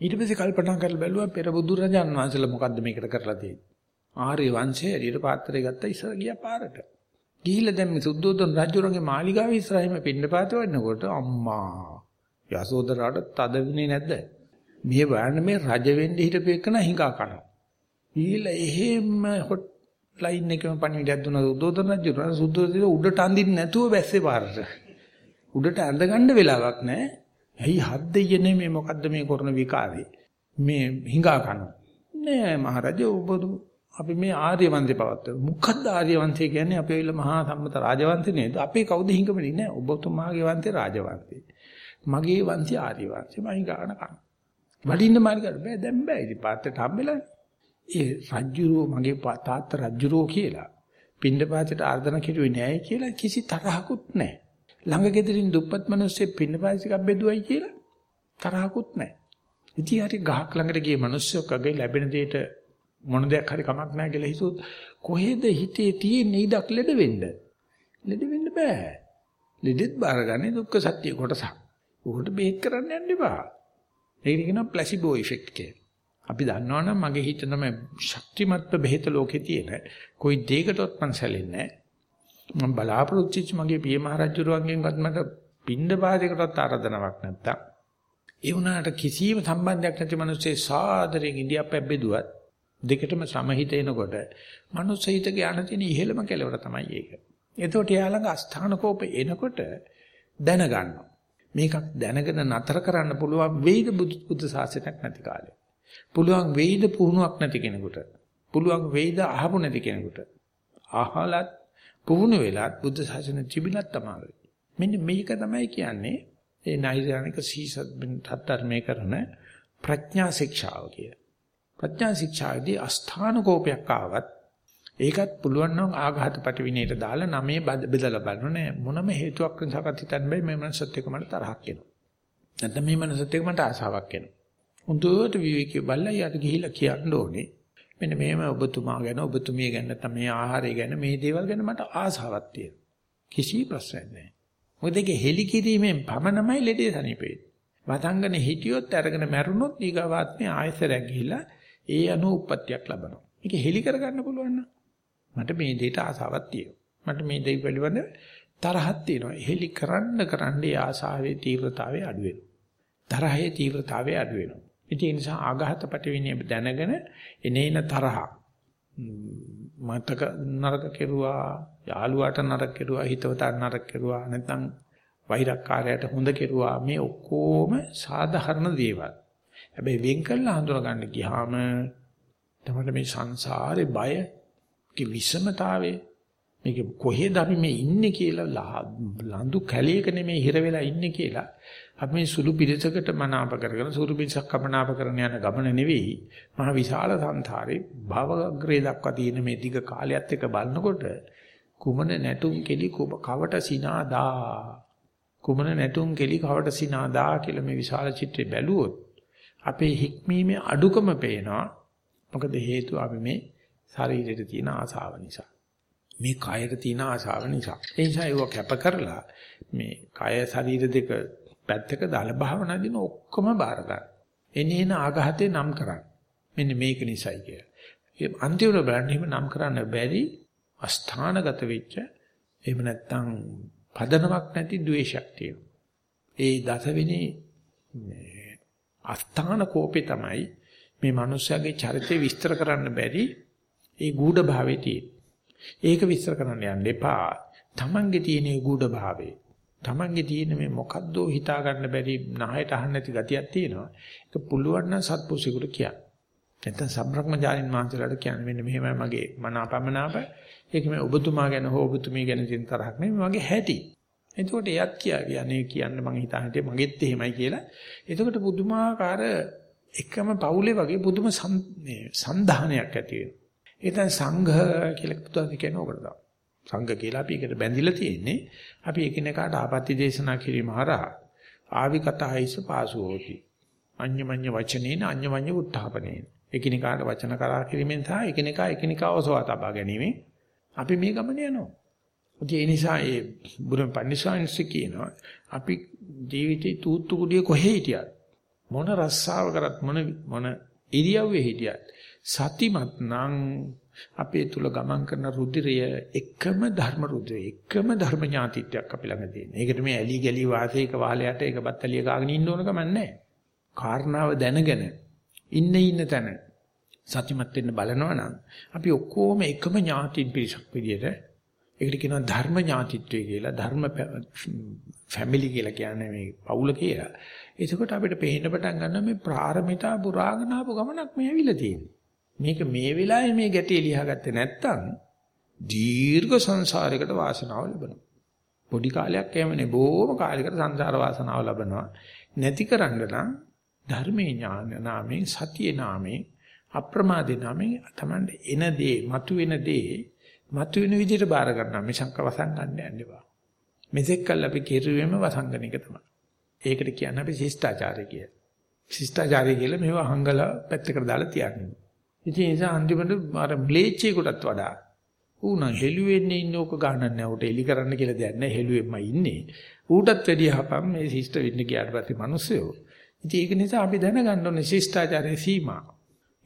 ඊට පස්සේ කල්පනා කරලා බැලුවා පෙර බුදුරජාන් වහන්සේලා මොකද්ද මේකට කරලා තියෙන්නේ. ආර්ය වංශයේ ඇරියට පාත්‍රය ගත්තා ඉස්සර ගියා පාරට. ගිහිල්ලා දැන් මේ සුද්ධෝදන රජුරන්ගේ මාලිගාවේ ඉස්සරහින්ම පින්නපාත වෙන්නකොට අම්මා යසෝදරාට තද වෙන්නේ නැද්ද? මේ වයන්න මේ රජ වෙන්න හිටපු එකන හිඟා කනවා. ගිහිල්ලා එහෙම හොට් ලයින් එකම පණිවිඩයක් දුන්නා සුද්ධෝදන රජුරන් සුද්ධෝදන උඩට අඳින්න නැතුව බැස්සේ පාරට. උඩට ඇඳ ගන්න වෙලාවක් නැහැ. ඇයි හත් දෙයනේ මේ මොකද්ද මේ කරන විකාරේ? මේ හිඟා කන. නෑ මහරජා ඔබ අපි මේ ආර්ය වංශේ පවත්වමු. මොකද්ද ආර්ය වංශය කියන්නේ? අපි ඇවිල්ලා මහා සම්මත රාජවංශේ නේද? අපේ කවුද හිඟමනේ නෑ. ඔබතුමාගේ වංශේ රාජවංශේ. මගේ වංශය ආර්ය වංශේ. මම හිඟාන කන. වඩින්න මාර්ගයට බෑ දැන් බෑ. ඉතින් පාත්‍රයට හම්බෙලා. ඒ රජ්ජුරෝ මගේ තාත්තා රජ්ජුරෝ කියලා. පින්ඩ පාත්‍රයට ආර්දනා කෙරුවේ නෑ කියලා කිසි තරහකුත් නෑ. ළඟ ගෙදරින් දුප්පත් මිනිස්සෙක් පින්නපාසිකක් බෙදුවයි කියලා තරහකුත් නැහැ. ඉතින් හරි ගහක් ළඟට ගිය මිනිස්සුකගේ ලැබෙන දෙයට මොන දෙයක් හරි කමක් නැහැ කියලා හිතුවොත් කොහෙද හිතේ තියෙන ඉඩක් ලෙඩ වෙන්න? ලෙඩ වෙන්න බෑ. ලෙඩෙත් බාරගන්නේ දුක්ඛ සත්‍ය කොටසක්. උකට බේත් කරන්න යන්න එපා. ඒක කියනවා ප්ලාසිබෝ ඉෆෙක්ට් කියලා. අපි දන්නවනම් මගේ හිත තමයි ශක්තිමත්ව බෙහෙත ලෝකේ තියෙන. કોઈ දෙයකටවත් මං සැලෙන්නේ නැහැ. මම බලාපොරොත්තු වෙච්ච මගේ පිය මහරජුරුවන්ගෙන්වත් මට පින්ඳ පාදයකටවත් ආරාධනාවක් නැත්තම් ඒ වුණාට කිසිම සම්බන්ධයක් නැති මිනිස්සේ සාදරයෙන් ඉන්දියාප්ප බෙදුවත් දෙකටම සමහිත එනකොට මනුස්ස හිත ඥාන තියෙන ඉහෙළම කෙලවර තමයි ඒක. එතකොට යාළඟ අස්ථාන කෝප එනකොට දැනගන්නවා. මේකක් දැනගෙන නතර කරන්න පුළුවන් වෙයිද බුද්ධ ශාසනයක් නැති කාලේ. පුළුවන් වෙයිද පුහුණුවක් නැති කෙනෙකුට. පුළුවන් වෙයිද අහපු නැති කෙනෙකුට. අහලත් පුහුණු වෙලාත් බුද්ධ ශාසනය තිබිලත් තමයි. මෙන්න මේක තමයි කියන්නේ ඒ නෛර්යානික සීසත් ධර්මයේ කරන ප්‍රඥා ශික්ෂාව කිය. ප්‍රඥා ශික්ෂාවේදී අස්ථාන කෝපයක් ආවත් ඒකත් පුළුවන් නම් ආඝාත පටිවිණයට දාලා නමේ බෙදලා බලන්න නෑ මොනම හේතුවක් නිසාවත් හිතන්න බෑ මේ මනසත් එක්ක මට තරහක් එනවා. නැත්නම් මේ මනසත් එක්ක මට ආසාවක් එනවා. හොඳට විවේකී බලලා යට ගිහිල්ලා කියන්න ඕනේ මෙන්න මෙහෙම ඔබතුමා ගැන ඔබතුමිය ගැන නැත්නම් මේ ආහාරය ගැන මේ දේවල් ගැන මට ආසාවක් තියෙනවා. කිසි ප්‍රශ්නයක් නැහැ. මොකද ඒක හෙලි කිරීමෙන් පමණමයි ලෙඩේ සනීපේ. වතංගන හිටියොත් අරගෙන මැරුණොත් ඊගාවාත්මේ ආයසරයක් ගිහිලා ඒ අනු උප්පත්තියක් ලබනවා. මේක හෙලි කරගන්න පුළුවන් මට මේ දෙයට ආසාවක් තියෙනවා. මට මේ දෙය පිළිබඳ තරහක් තියෙනවා. හෙලි කරන්න කරන්න ආසාවේ තීව්‍රතාවය අඩු වෙනවා. තරහේ තීව්‍රතාවය අඩු වෙනවා. ඉතින් ඒ නිසා ආඝාත පටිවිණය දැනගෙන එනේන තරහ මතක නරක කෙරුවා යාළුවාට නරක කෙරුවා හිතවතට නරක කෙරුවා නැත්නම් වෛරක්කාරයට හොඳ කෙරුවා මේ ඔක්කොම සාධාරණ දේවල්. හැබැයි වෙන් කළා හඳුනා ගන්න ගියාම තමයි මේ සංසාරේ බය කි විෂමතාවේ මේක කොහෙද අපි මේ ඉන්නේ කියලා ලඳු කැලයක නෙමේ හිර වෙලා ඉන්නේ කියලා අපි මේ සුළු පිළිසකට මනාප කරගෙන සුළු පිළිසක් කමනාප කරන යන ගමන නෙවෙයි මහ විශාල සංසාරේ භවග්‍රේ දක්වා තියෙන මේ දිග කාලයත් එක්ක බලනකොට කුමන නැටුම් කෙලි කවට සිනාදා කුමන නැටුම් කෙලි කවට සිනාදා කියලා මේ විශාල චිත්‍රය බැලුවොත් අපේ හික්මීමේ අඩුකම පේනවා මොකද හේතුව අපි මේ ශරීරයට තියෙන ආසාව නිසා. මේ කයට තියෙන ආසාව නිසා. ඒ නිසා ඒව කැප කරලා මේ කය ශරීර දෙක පැත්තක දාලා භාවනා දින ඔක්කොම බාර ගන්න. එනේන ආඝාතේ නම් කරන්න. මෙන්න මේක නිසයි කිය. ඒ අන්තිමට බලන්න එහෙම නම් කරන්න බැරි අස්ථානගත වෙච්ච එහෙම නැත්නම් පදනමක් නැති ද්වේෂයක් තියෙනවා. ඒ දසවෙනි අස්ථාන කෝපේ තමයි මේ මිනිස්යාගේ චරිතය විස්තර කරන්න බැරි ඒ ගූඪ භාවයේ තියෙන. ඒක විස්තර කරන්න යන්න එපා. Tamange තියෙන ඒ ගූඪ භාවයේ Tamange තියෙන මේ මොකද්දෝ හිතා ගන්න බැරි නහයට අහන්න නැති ගතියක් තියෙනවා. ඒක පුළුවන් නම් සත්පුරුෂයෙකුට කියන්න. නැත්නම් සම්බ්‍රහ්මජාලින් මාංශලට කියන්නේ මෙන්න මෙහෙමයි මගේ මනාපමනාප. ඒක මේ ඔබතුමා ගැන හෝ ඔබතුමිය ගැන තියෙන තරහක් නෙමෙයි මගේ හැටි. එතකොට එයත් කියා කියන්නේ කියන්න මං හිතා හිටියේ මගෙත් එහෙමයි කියලා. එතකොට පුදුමාකාර එකම පවුලේ වගේ පුදුම සන්ධානයක් ඇති වෙනවා. ඒ තමයි සංඝ කියලා පුතත් කියන ඕකට තමයි. සංඝ කියලා අපි එකට බැඳිලා තියෙන්නේ. අපි එකිනෙකාට ආපත්‍ය දේශනා කිරීම හරහා ආවි කතයිස පාසුෝති. අඤ්ඤමඤ්ඤ වචනේන අඤ්ඤමඤ්ඤ උත්ථාපනේන. එකිනෙකාට වචන කරා කිරීමෙන් සහ එකිනෙකා එකිනෙකාව සෝවා තබා ගැනීමෙන් අපි මේ ගමන යනවා. ඒ නිසා ඒ බුදුන් පන්සිවාංශ කියනවා අපි ජීවිතේ තූත්තු කුඩිය කොහේ හිටියත් මොන රස්සාව කරත් මොන මොන ඉරියව්වේ හිටියත් සතිමත් නම් අපේ තුල ගමන් කරන රුධිරය එකම ධර්ම රුධිරය එකම ධර්ම ඥාතිත්වයක් අපි ළඟ තියෙන. ඒකට මේ ඇලි ගලි වාසයක වහලයට ඒක බත්තලිය ගාගෙන ඉන්න ඕන කම නැහැ. කාරණාව දැනගෙන ඉන්න ඉන්න තැන සතිමත් වෙන්න බලනවා නම් අපි ඔක්කොම එකම ඥාතින් පිරිසක් විදියට ඒකට කියනවා ධර්ම ඥාතිත්වය කියලා ධර්ම ෆැමිලි කියලා කියන්නේ මේ පවුල කියලා. එතකොට අපිට පේන්න පටන් ගන්නවා මේ ප්‍රාරමිතා පුරාගෙන ආපු ගමනක් මේ ඇවිල්ලා තියෙන්නේ. මේක මේ වෙලාවේ මේ ගැටේ ලියාගත්තේ නැත්තම් දීර්ඝ සංසාරයකට වාසනාව ලැබෙනවා. පොඩි කාලයක් එහෙමනේ බොහොම කාලයකට සංසාර වාසනාව ලබනවා. නැති කරන්න නම් ධර්මේ ඥාන නාමයෙන් සතියේ නාමයෙන් අප්‍රමාදේ නාමයෙන් තමයි එන දේ, මතුවෙන දේ, මතුවෙන විදිහට බාර ගන්නවා. මිසංක වසන් ගන්න යන්න එපා. මෙතෙක් කල් අපි කෙරුවේම වසංගන එක තමයි. ඒකට කියන්නේ අපි ශිෂ්ටාචාරය කියලා. ශිෂ්ටාචාරය කියලා මේව අහංගලා පැත්තකට දාලා තියන්නේ. ඉතින් ඒ නිසා අන්තිමට අර ම්ලේච්චේකටත් වඩා ඌන හෙළුවෙන්නේ ඉන්න ඕක ගන්නක් නෑ උට එලි කරන්න කියලා දෙයක් නෑ හෙළුවෙන්ම ඉන්නේ. ඌටත් වැඩිය හපම් මේ ශිෂ්ට වෙන්න ගියාට පස්සේ මිනිස්සුયો. ඉතින් ඒක නිසා අපි දැනගන්න ඕනේ ශිෂ්ටාචාරයේ සීමා.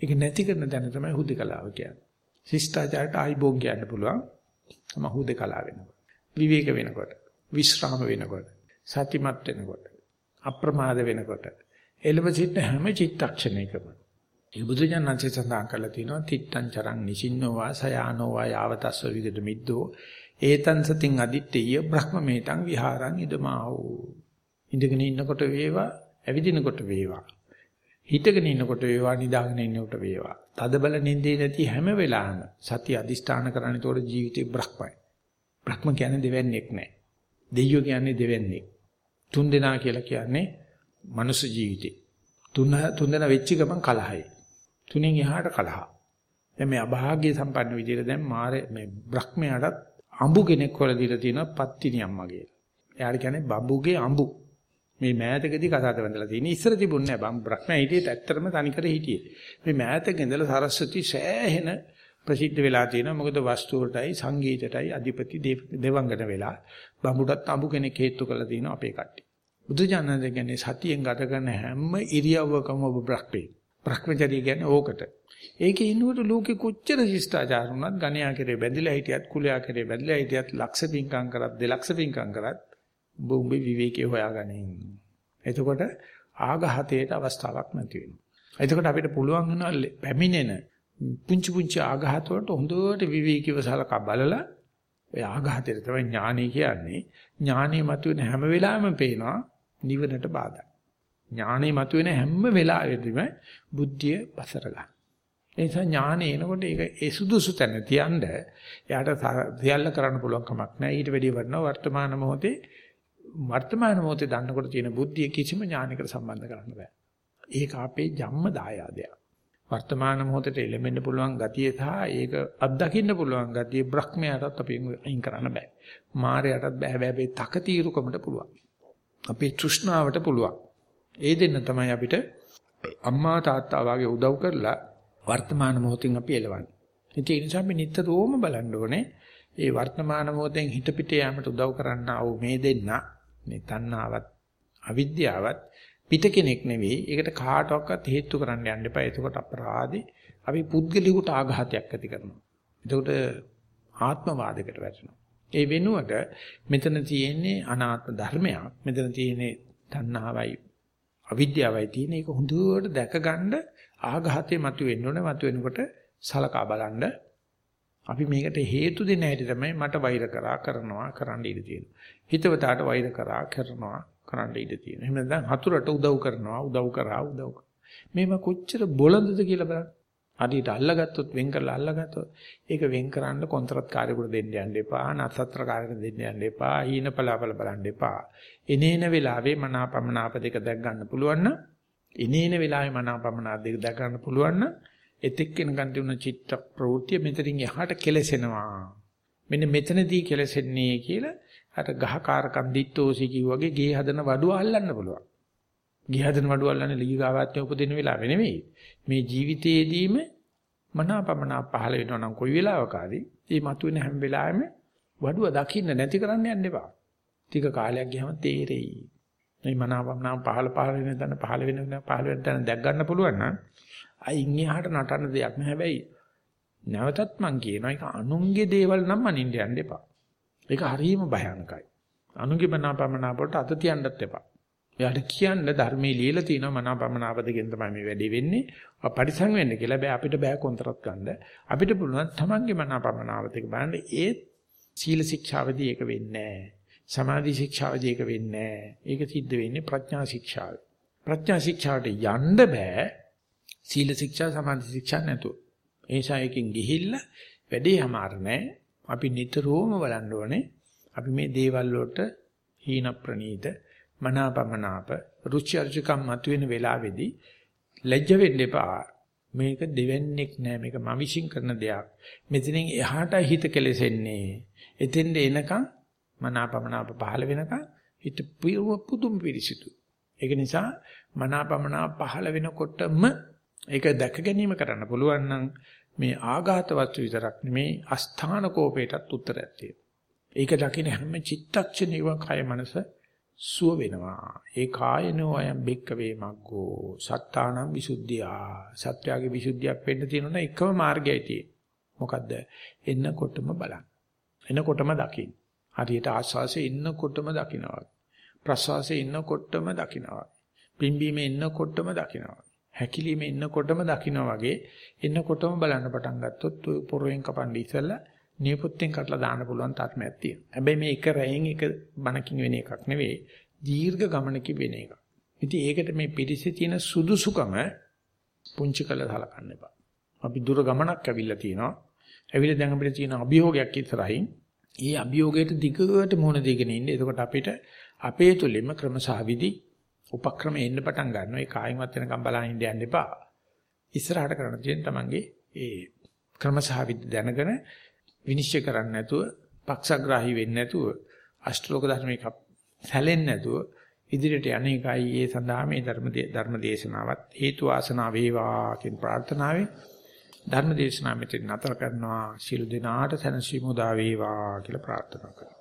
ඒක නැති කරන දැන තමයි හුදකලාව කියන්නේ. ශිෂ්ටාචාරයට ආයිබෝන් කියන්න පුළුවන්. තම හුදකලාව වෙනකොට. විවේක වෙනකොට. විශ්‍රාම වෙනකොට. සතිමත් වෙනකොට. අප්‍රමාද වෙනකොට. එළඹ සිට හැම චිත්තක්ෂණයකම ඒ බුදුජානන්සේ සඳහන් කරලා තිනවා තිත්තං චරං නිසින්නෝ වාසයානෝ වා යාවතස්ස විගද මිද්දෝ ඒතං සතින් අදිත්තේය බ්‍රහ්මමේතං විහාරං ඉදමාවෝ. ඉඳගෙන ඉන්නකොට වේවා ඇවිදිනකොට වේවා. හිටගෙන ඉන්නකොට වේවා නිදාගෙන ඉන්නකොට වේවා. තද බල නින්දේ නැති හැම වෙලාවෙම සතිය අදිෂ්ඨාන කරන්නේ තෝර ජීවිතේ බ්‍රහ්මයි. බ්‍රහ්ම කියන්නේ දෙවන්නේක් නෑ. දෙයියෝ කියන්නේ දෙවන්නේක් තුන් දෙනා කියලා කියන්නේ මනුස්ස ජීවිතේ. තුන තුන් දෙනා වෙච්ච ගමන් කලහයි. තුනෙන් එහාට කලහ. දැන් මේ අභාග්‍ය සම්පන්න විදිහට දැන් මාර මේ බ්‍රහ්මයාටත් අඹු කෙනෙක් හොල දීලා තියෙනවා පත්තිනි අම්මා කියලා. එයාට කියන්නේ බඹුගේ අඹු. මේ මෑතකදී කතාවට වැඳලා තියෙන ඉස්සර තිබුණේ නැහැ. බ්‍රහ්මයා හිටියේත් ඇත්තටම තනිකර හිටියේ. මේ මෑතක ඉඳලා සරස්වති සෑහෙන ප්‍රසිද්ධ වෙලා තියෙනවා. මොකද වස්තු වලටයි සංගීතයටයි අධිපති දෙවංගන වෙලා බඹුටත් අඹු කෙනෙක් හේතු කරලා තියෙනවා අපේ කට්ටිය. බුදුජානක කියන්නේ සතියෙන් ගත කරන හැම ඉරියව්වකම ඔබ බ්‍රහ්මේ. භ්‍රමචර්ය කියන්නේ ඕකට. ඒකේ ඉන්නකොට ලෝකෙ කොච්චර ශිෂ්ටාචාර වුණත් ගණයා කරේ බැඳිලා හිටියත් කුලයා කරේ බැඳිලා හිටියත් ලක්ෂ පිංකම් කරත් දෙලක්ෂ පිංකම් කරත් ඔබ උඹේ විවේකේ හොයාගනින්. එතකොට ආඝාතයට අවස්ථාවක් නැති වෙනවා. එතකොට අපිට පුළුවන් වෙනවා පැමිණෙන පුංචි පුංචි ආඝාත වලට හොඳට විවේකීව සලකා බලලා ඔය ආඝාතයට තමයි ඥානෙ කියන්නේ. ඥානෙ මතුවෙන හැම වෙලාවෙම පේනවා නිවනට බාධා. ඥානෙ මතුවෙන හැම වෙලාවෙදිම බුද්ධිය පසර ගන්න. ඒ නිසා ඥානෙ එනකොට ඒක ඒ සුදුසු තැන තියන්න එයාට සියල්ල කරන්න පුළුවන් කමක් නැහැ. ඊට වැඩිය වටනවා වර්තමාන මොහොතේ වර්තමාන මොහොතේ දන්නකොට තියෙන බුද්ධිය කිසිම ඥානයකට සම්බන්ධ කරන්න බෑ. ඒක අපේ ජම්ම දායාදයක්. වර්තමාන මොහොතේ එළෙමෙන්න පුළුවන් ගතිය සහ ඒක අත්දකින්න පුළුවන් ගතිය බ්‍රහ්මයාටත් අපි අයින් කරන්න බෑ. මායයටත් බෑ බෑ තකතිරුකමට පුළුවන්. අපේ තෘෂ්ණාවට පුළුවන්. ඒ දෙන්න තමයි අපිට අම්මා තාත්තා වගේ උදව් කරලා වර්තමාන මොහොතින් අපි එලවන්නේ. ඒ නිසා අපි නිතරම බලන්න ඕනේ ඒ වර්තමාන මොහොතෙන් හිත පිට යාමට උදව් කරන්න ආව මේ දෙන්න මේ තණ්හාවත් අවිද්‍යාවත් පිට කෙනෙක් නෙවෙයි. ඒකට කාටවත් හේතු කරන්න යන්න එපා. එතකොට අපරාධේ අපි පුද්ගලිකට ආඝාතයක් ඇති කරනවා. එතකොට ආත්මවාදයකට වැටෙනවා. ඒ වෙනුවට මෙතන තියෙන්නේ අනාත්ම ධර්මයක්. මෙතන තියෙන්නේ තණ්හාවයි අවිද්‍යාවයි තියෙන එක හොඳට දැකගන්න ආඝාතේ මතුවෙන්න ඕනේ. මතුවෙනකොට සලකා බලන්න අපි මේකට හේතු දෙන හැටි තමයි මට වෛර කරා කරනවා කරන්න ඉඩ තියෙනවා. හිතවතාට වෛර කරා කරනවා කරන්න ඉඩ තියෙනවා. එහෙම නැත්නම් හතුරට උදව් කරනවා උදව් කරා උදව් කරා. මේව කොච්චර බොළඳද කියලා බලන්න. හරියට අල්ලගත්තොත් වෙන් කරලා අල්ලගත්තොත් ඒක වෙන් කරන්න කොන්ත්‍රාත් කාර්යකට දෙන්න යන්න එපා. නසත්‍ර කාර්යකට දෙන්න යන්න එපා. හීන පලාපල බලන්න එපා. එනේන වෙලාවේ මනාපමනාප දෙක දැක් ගන්න පුළුවන් නම් එනේන වෙලාවේ මනාපමනාප දෙක දැක් ගන්න පුළුවන් නම් එතෙක් වෙනකන් තිබුණ චිත්ත ප්‍රවෘත්තිය මෙතනින් එහාට කෙලසෙනවා. මෙන්න මෙතනදී කෙලසෙන්නේ කියලා අර ගහකාරකම් දිට්ටෝසි කිව්වාගේ ගේ හදන වඩුව අල්ලන්න පුළුවන්. ගේ හදන වඩුව අල්ලන්නේ ලීගාවාත්‍ය උපදින වෙලාවෙ නෙවෙයි. මේ ජීවිතයේදීම මනාපමනා පහළ වෙනවා නම් කොයි වෙලාවකදී මේ මතුවෙන හැම වෙලාවෙම වඩුව දකින්න නැති කරන්න යන්න එපා. ටික කාලයක් ගියම තේරෙයි. මේ මනාපමනා පහළ පහළ වෙන තැන පහළ වෙන පහළ වෙන තැන දැක් ගන්න පුළුවන් නම් අයින් එහාට නටන දෙයක් නෑ හැබැයි නැවතත් මං කියනවා ඒක අනුන්ගේ දේවල් නම් මනින්න යන්න එපා. ඒක හරියම භයානකයි. අනුන්ගේ මනාපමනාප වලට අත තියන්නත් එපා. එයාට කියන්න ධර්මයේ ලියලා තියෙනවා මනාපමනාප දෙකෙන් තමයි මේ වැඩේ වෙන්නේ. පරිසං වෙන්න කියලා බෑ අපිට බෑ කොන්තරත් ගන්න. අපිට පුළුවන් තමන්ගේ මනාපමනාප දෙක බලන්න ඒ සීල ශික්ෂාවදී ඒක වෙන්නේ නෑ. සමාධි ශික්ෂාවදී ඒක වෙන්නේ නෑ. ඒක සිද්ධ වෙන්නේ ප්‍රඥා ශික්ෂාවේ. ප්‍රඥා ශික්ෂාවට යන්න බෑ. සීල ශික්ෂා සමාධි ශික්ෂා නැතුව. ඒ නිසා එකකින් ගිහිල්ලා වැඩේ අමාරු නෑ. අපි නිතරම බලන්න ඕනේ අපි මේ දේවල් වලට හීන ප්‍රනීත මනාපමනාප රුචි අරුචිකම් මතුවෙන වෙලාවේදී ලැජ්ජ වෙන්න එපා. මේක දෙවන්නේක් නෑ. මේක මම විශ්ින් කරන දෙයක්. මෙතනින් එහාට හිත කෙලෙසෙන්නේ. එතෙන්ද එනකන් මනාපමනාප පහළ වෙනකන් හිත පුදුම පිරිසිදු. ඒක නිසා මනාපමනාප පහළ වෙනකොටම ඒක දැක ගැනීම කරන්න පුළුවන් නම් මේ ආඝාත වස්තු විතරක් නෙමේ අස්ථාන කෝපයටත් උත්තරයක් තියෙනවා. ඒක දකින්න හැම චිත්තක්ෂණයකම කය මනස සුව වෙනවා. ඒ කායනෝ අයම් බෙක්ක වේමග්ගෝ සත්තානම් විසුද්ධියා. සත්‍යයේ විසුද්ධියක් වෙන්න තියෙනවා එකම මාර්ගයයි තියෙන්නේ. මොකද්ද? එන්නකොටම බලන්න. එන්නකොටම දකින්න. හරියට ආස්වාසේ ඉන්නකොටම දකින්නවා. ප්‍රසවාසයේ ඉන්නකොටම දකින්නවා. පිම්බීමේ ඉන්නකොටම දකින්නවා. හැකිලිමේ ඉන්නකොටම දකින්නවා වගේ එන්නකොටම බලන්න පටන් ගත්තොත් ඔය පොරවෙන් කපන්න ඉස්සෙල්ලා නියපොත්තෙන් කටලා දාන්න පුළුවන් තරමයක් තියෙනවා. හැබැයි මේ එක රැයෙන් එක බණකින් වෙන එකක් නෙවෙයි. දීර්ඝ ගමනකින් වෙන එකක්. ඉතින් ඒකට මේ පිටිසේ තියෙන සුදුසුකම පුංචි කළ සලකන්න එපා. අපි දුර ගමනක් ඇවිල්ලා තියෙනවා. ඇවිල්ලා දැන් අපිට තියෙන අභියෝගයක් ඉස්සරහින්. ඒ අභියෝගයට දිගට මුහුණ දෙගෙන ඉන්නේ. එතකොට අපිට අපේ තුලින්ම ක්‍රමසහවිදි උපක්‍රම එන්න පටන් ගන්නවා. ඒ කායින්වත් වෙනකම් බලන් ඉන්න යන්න එපා. ඉස්සරහට කරන්න තියෙන තමන්ගේ ඒ ක්‍රමසහ විද්‍ය දැනගෙන විනිශ්චය කරන්න නැතුව, පක්ෂග්‍රාහී වෙන්නේ නැතුව, අෂ්ටලෝක ධර්මික සැලෙන්නේ නැතුව ඉදිරියට යන්නේකයි ඒ සඳහා මේ ධර්ම ධර්ම දේශනාවත් හේතු වාසනා වේවා කියන ප්‍රාර්ථනාවෙන් ධර්ම දේශනාව මෙතන නතර කරනවා. ශිළු දිනාට සැනසීම උදා වේවා කියලා ප්‍රාර්ථනා කරනවා.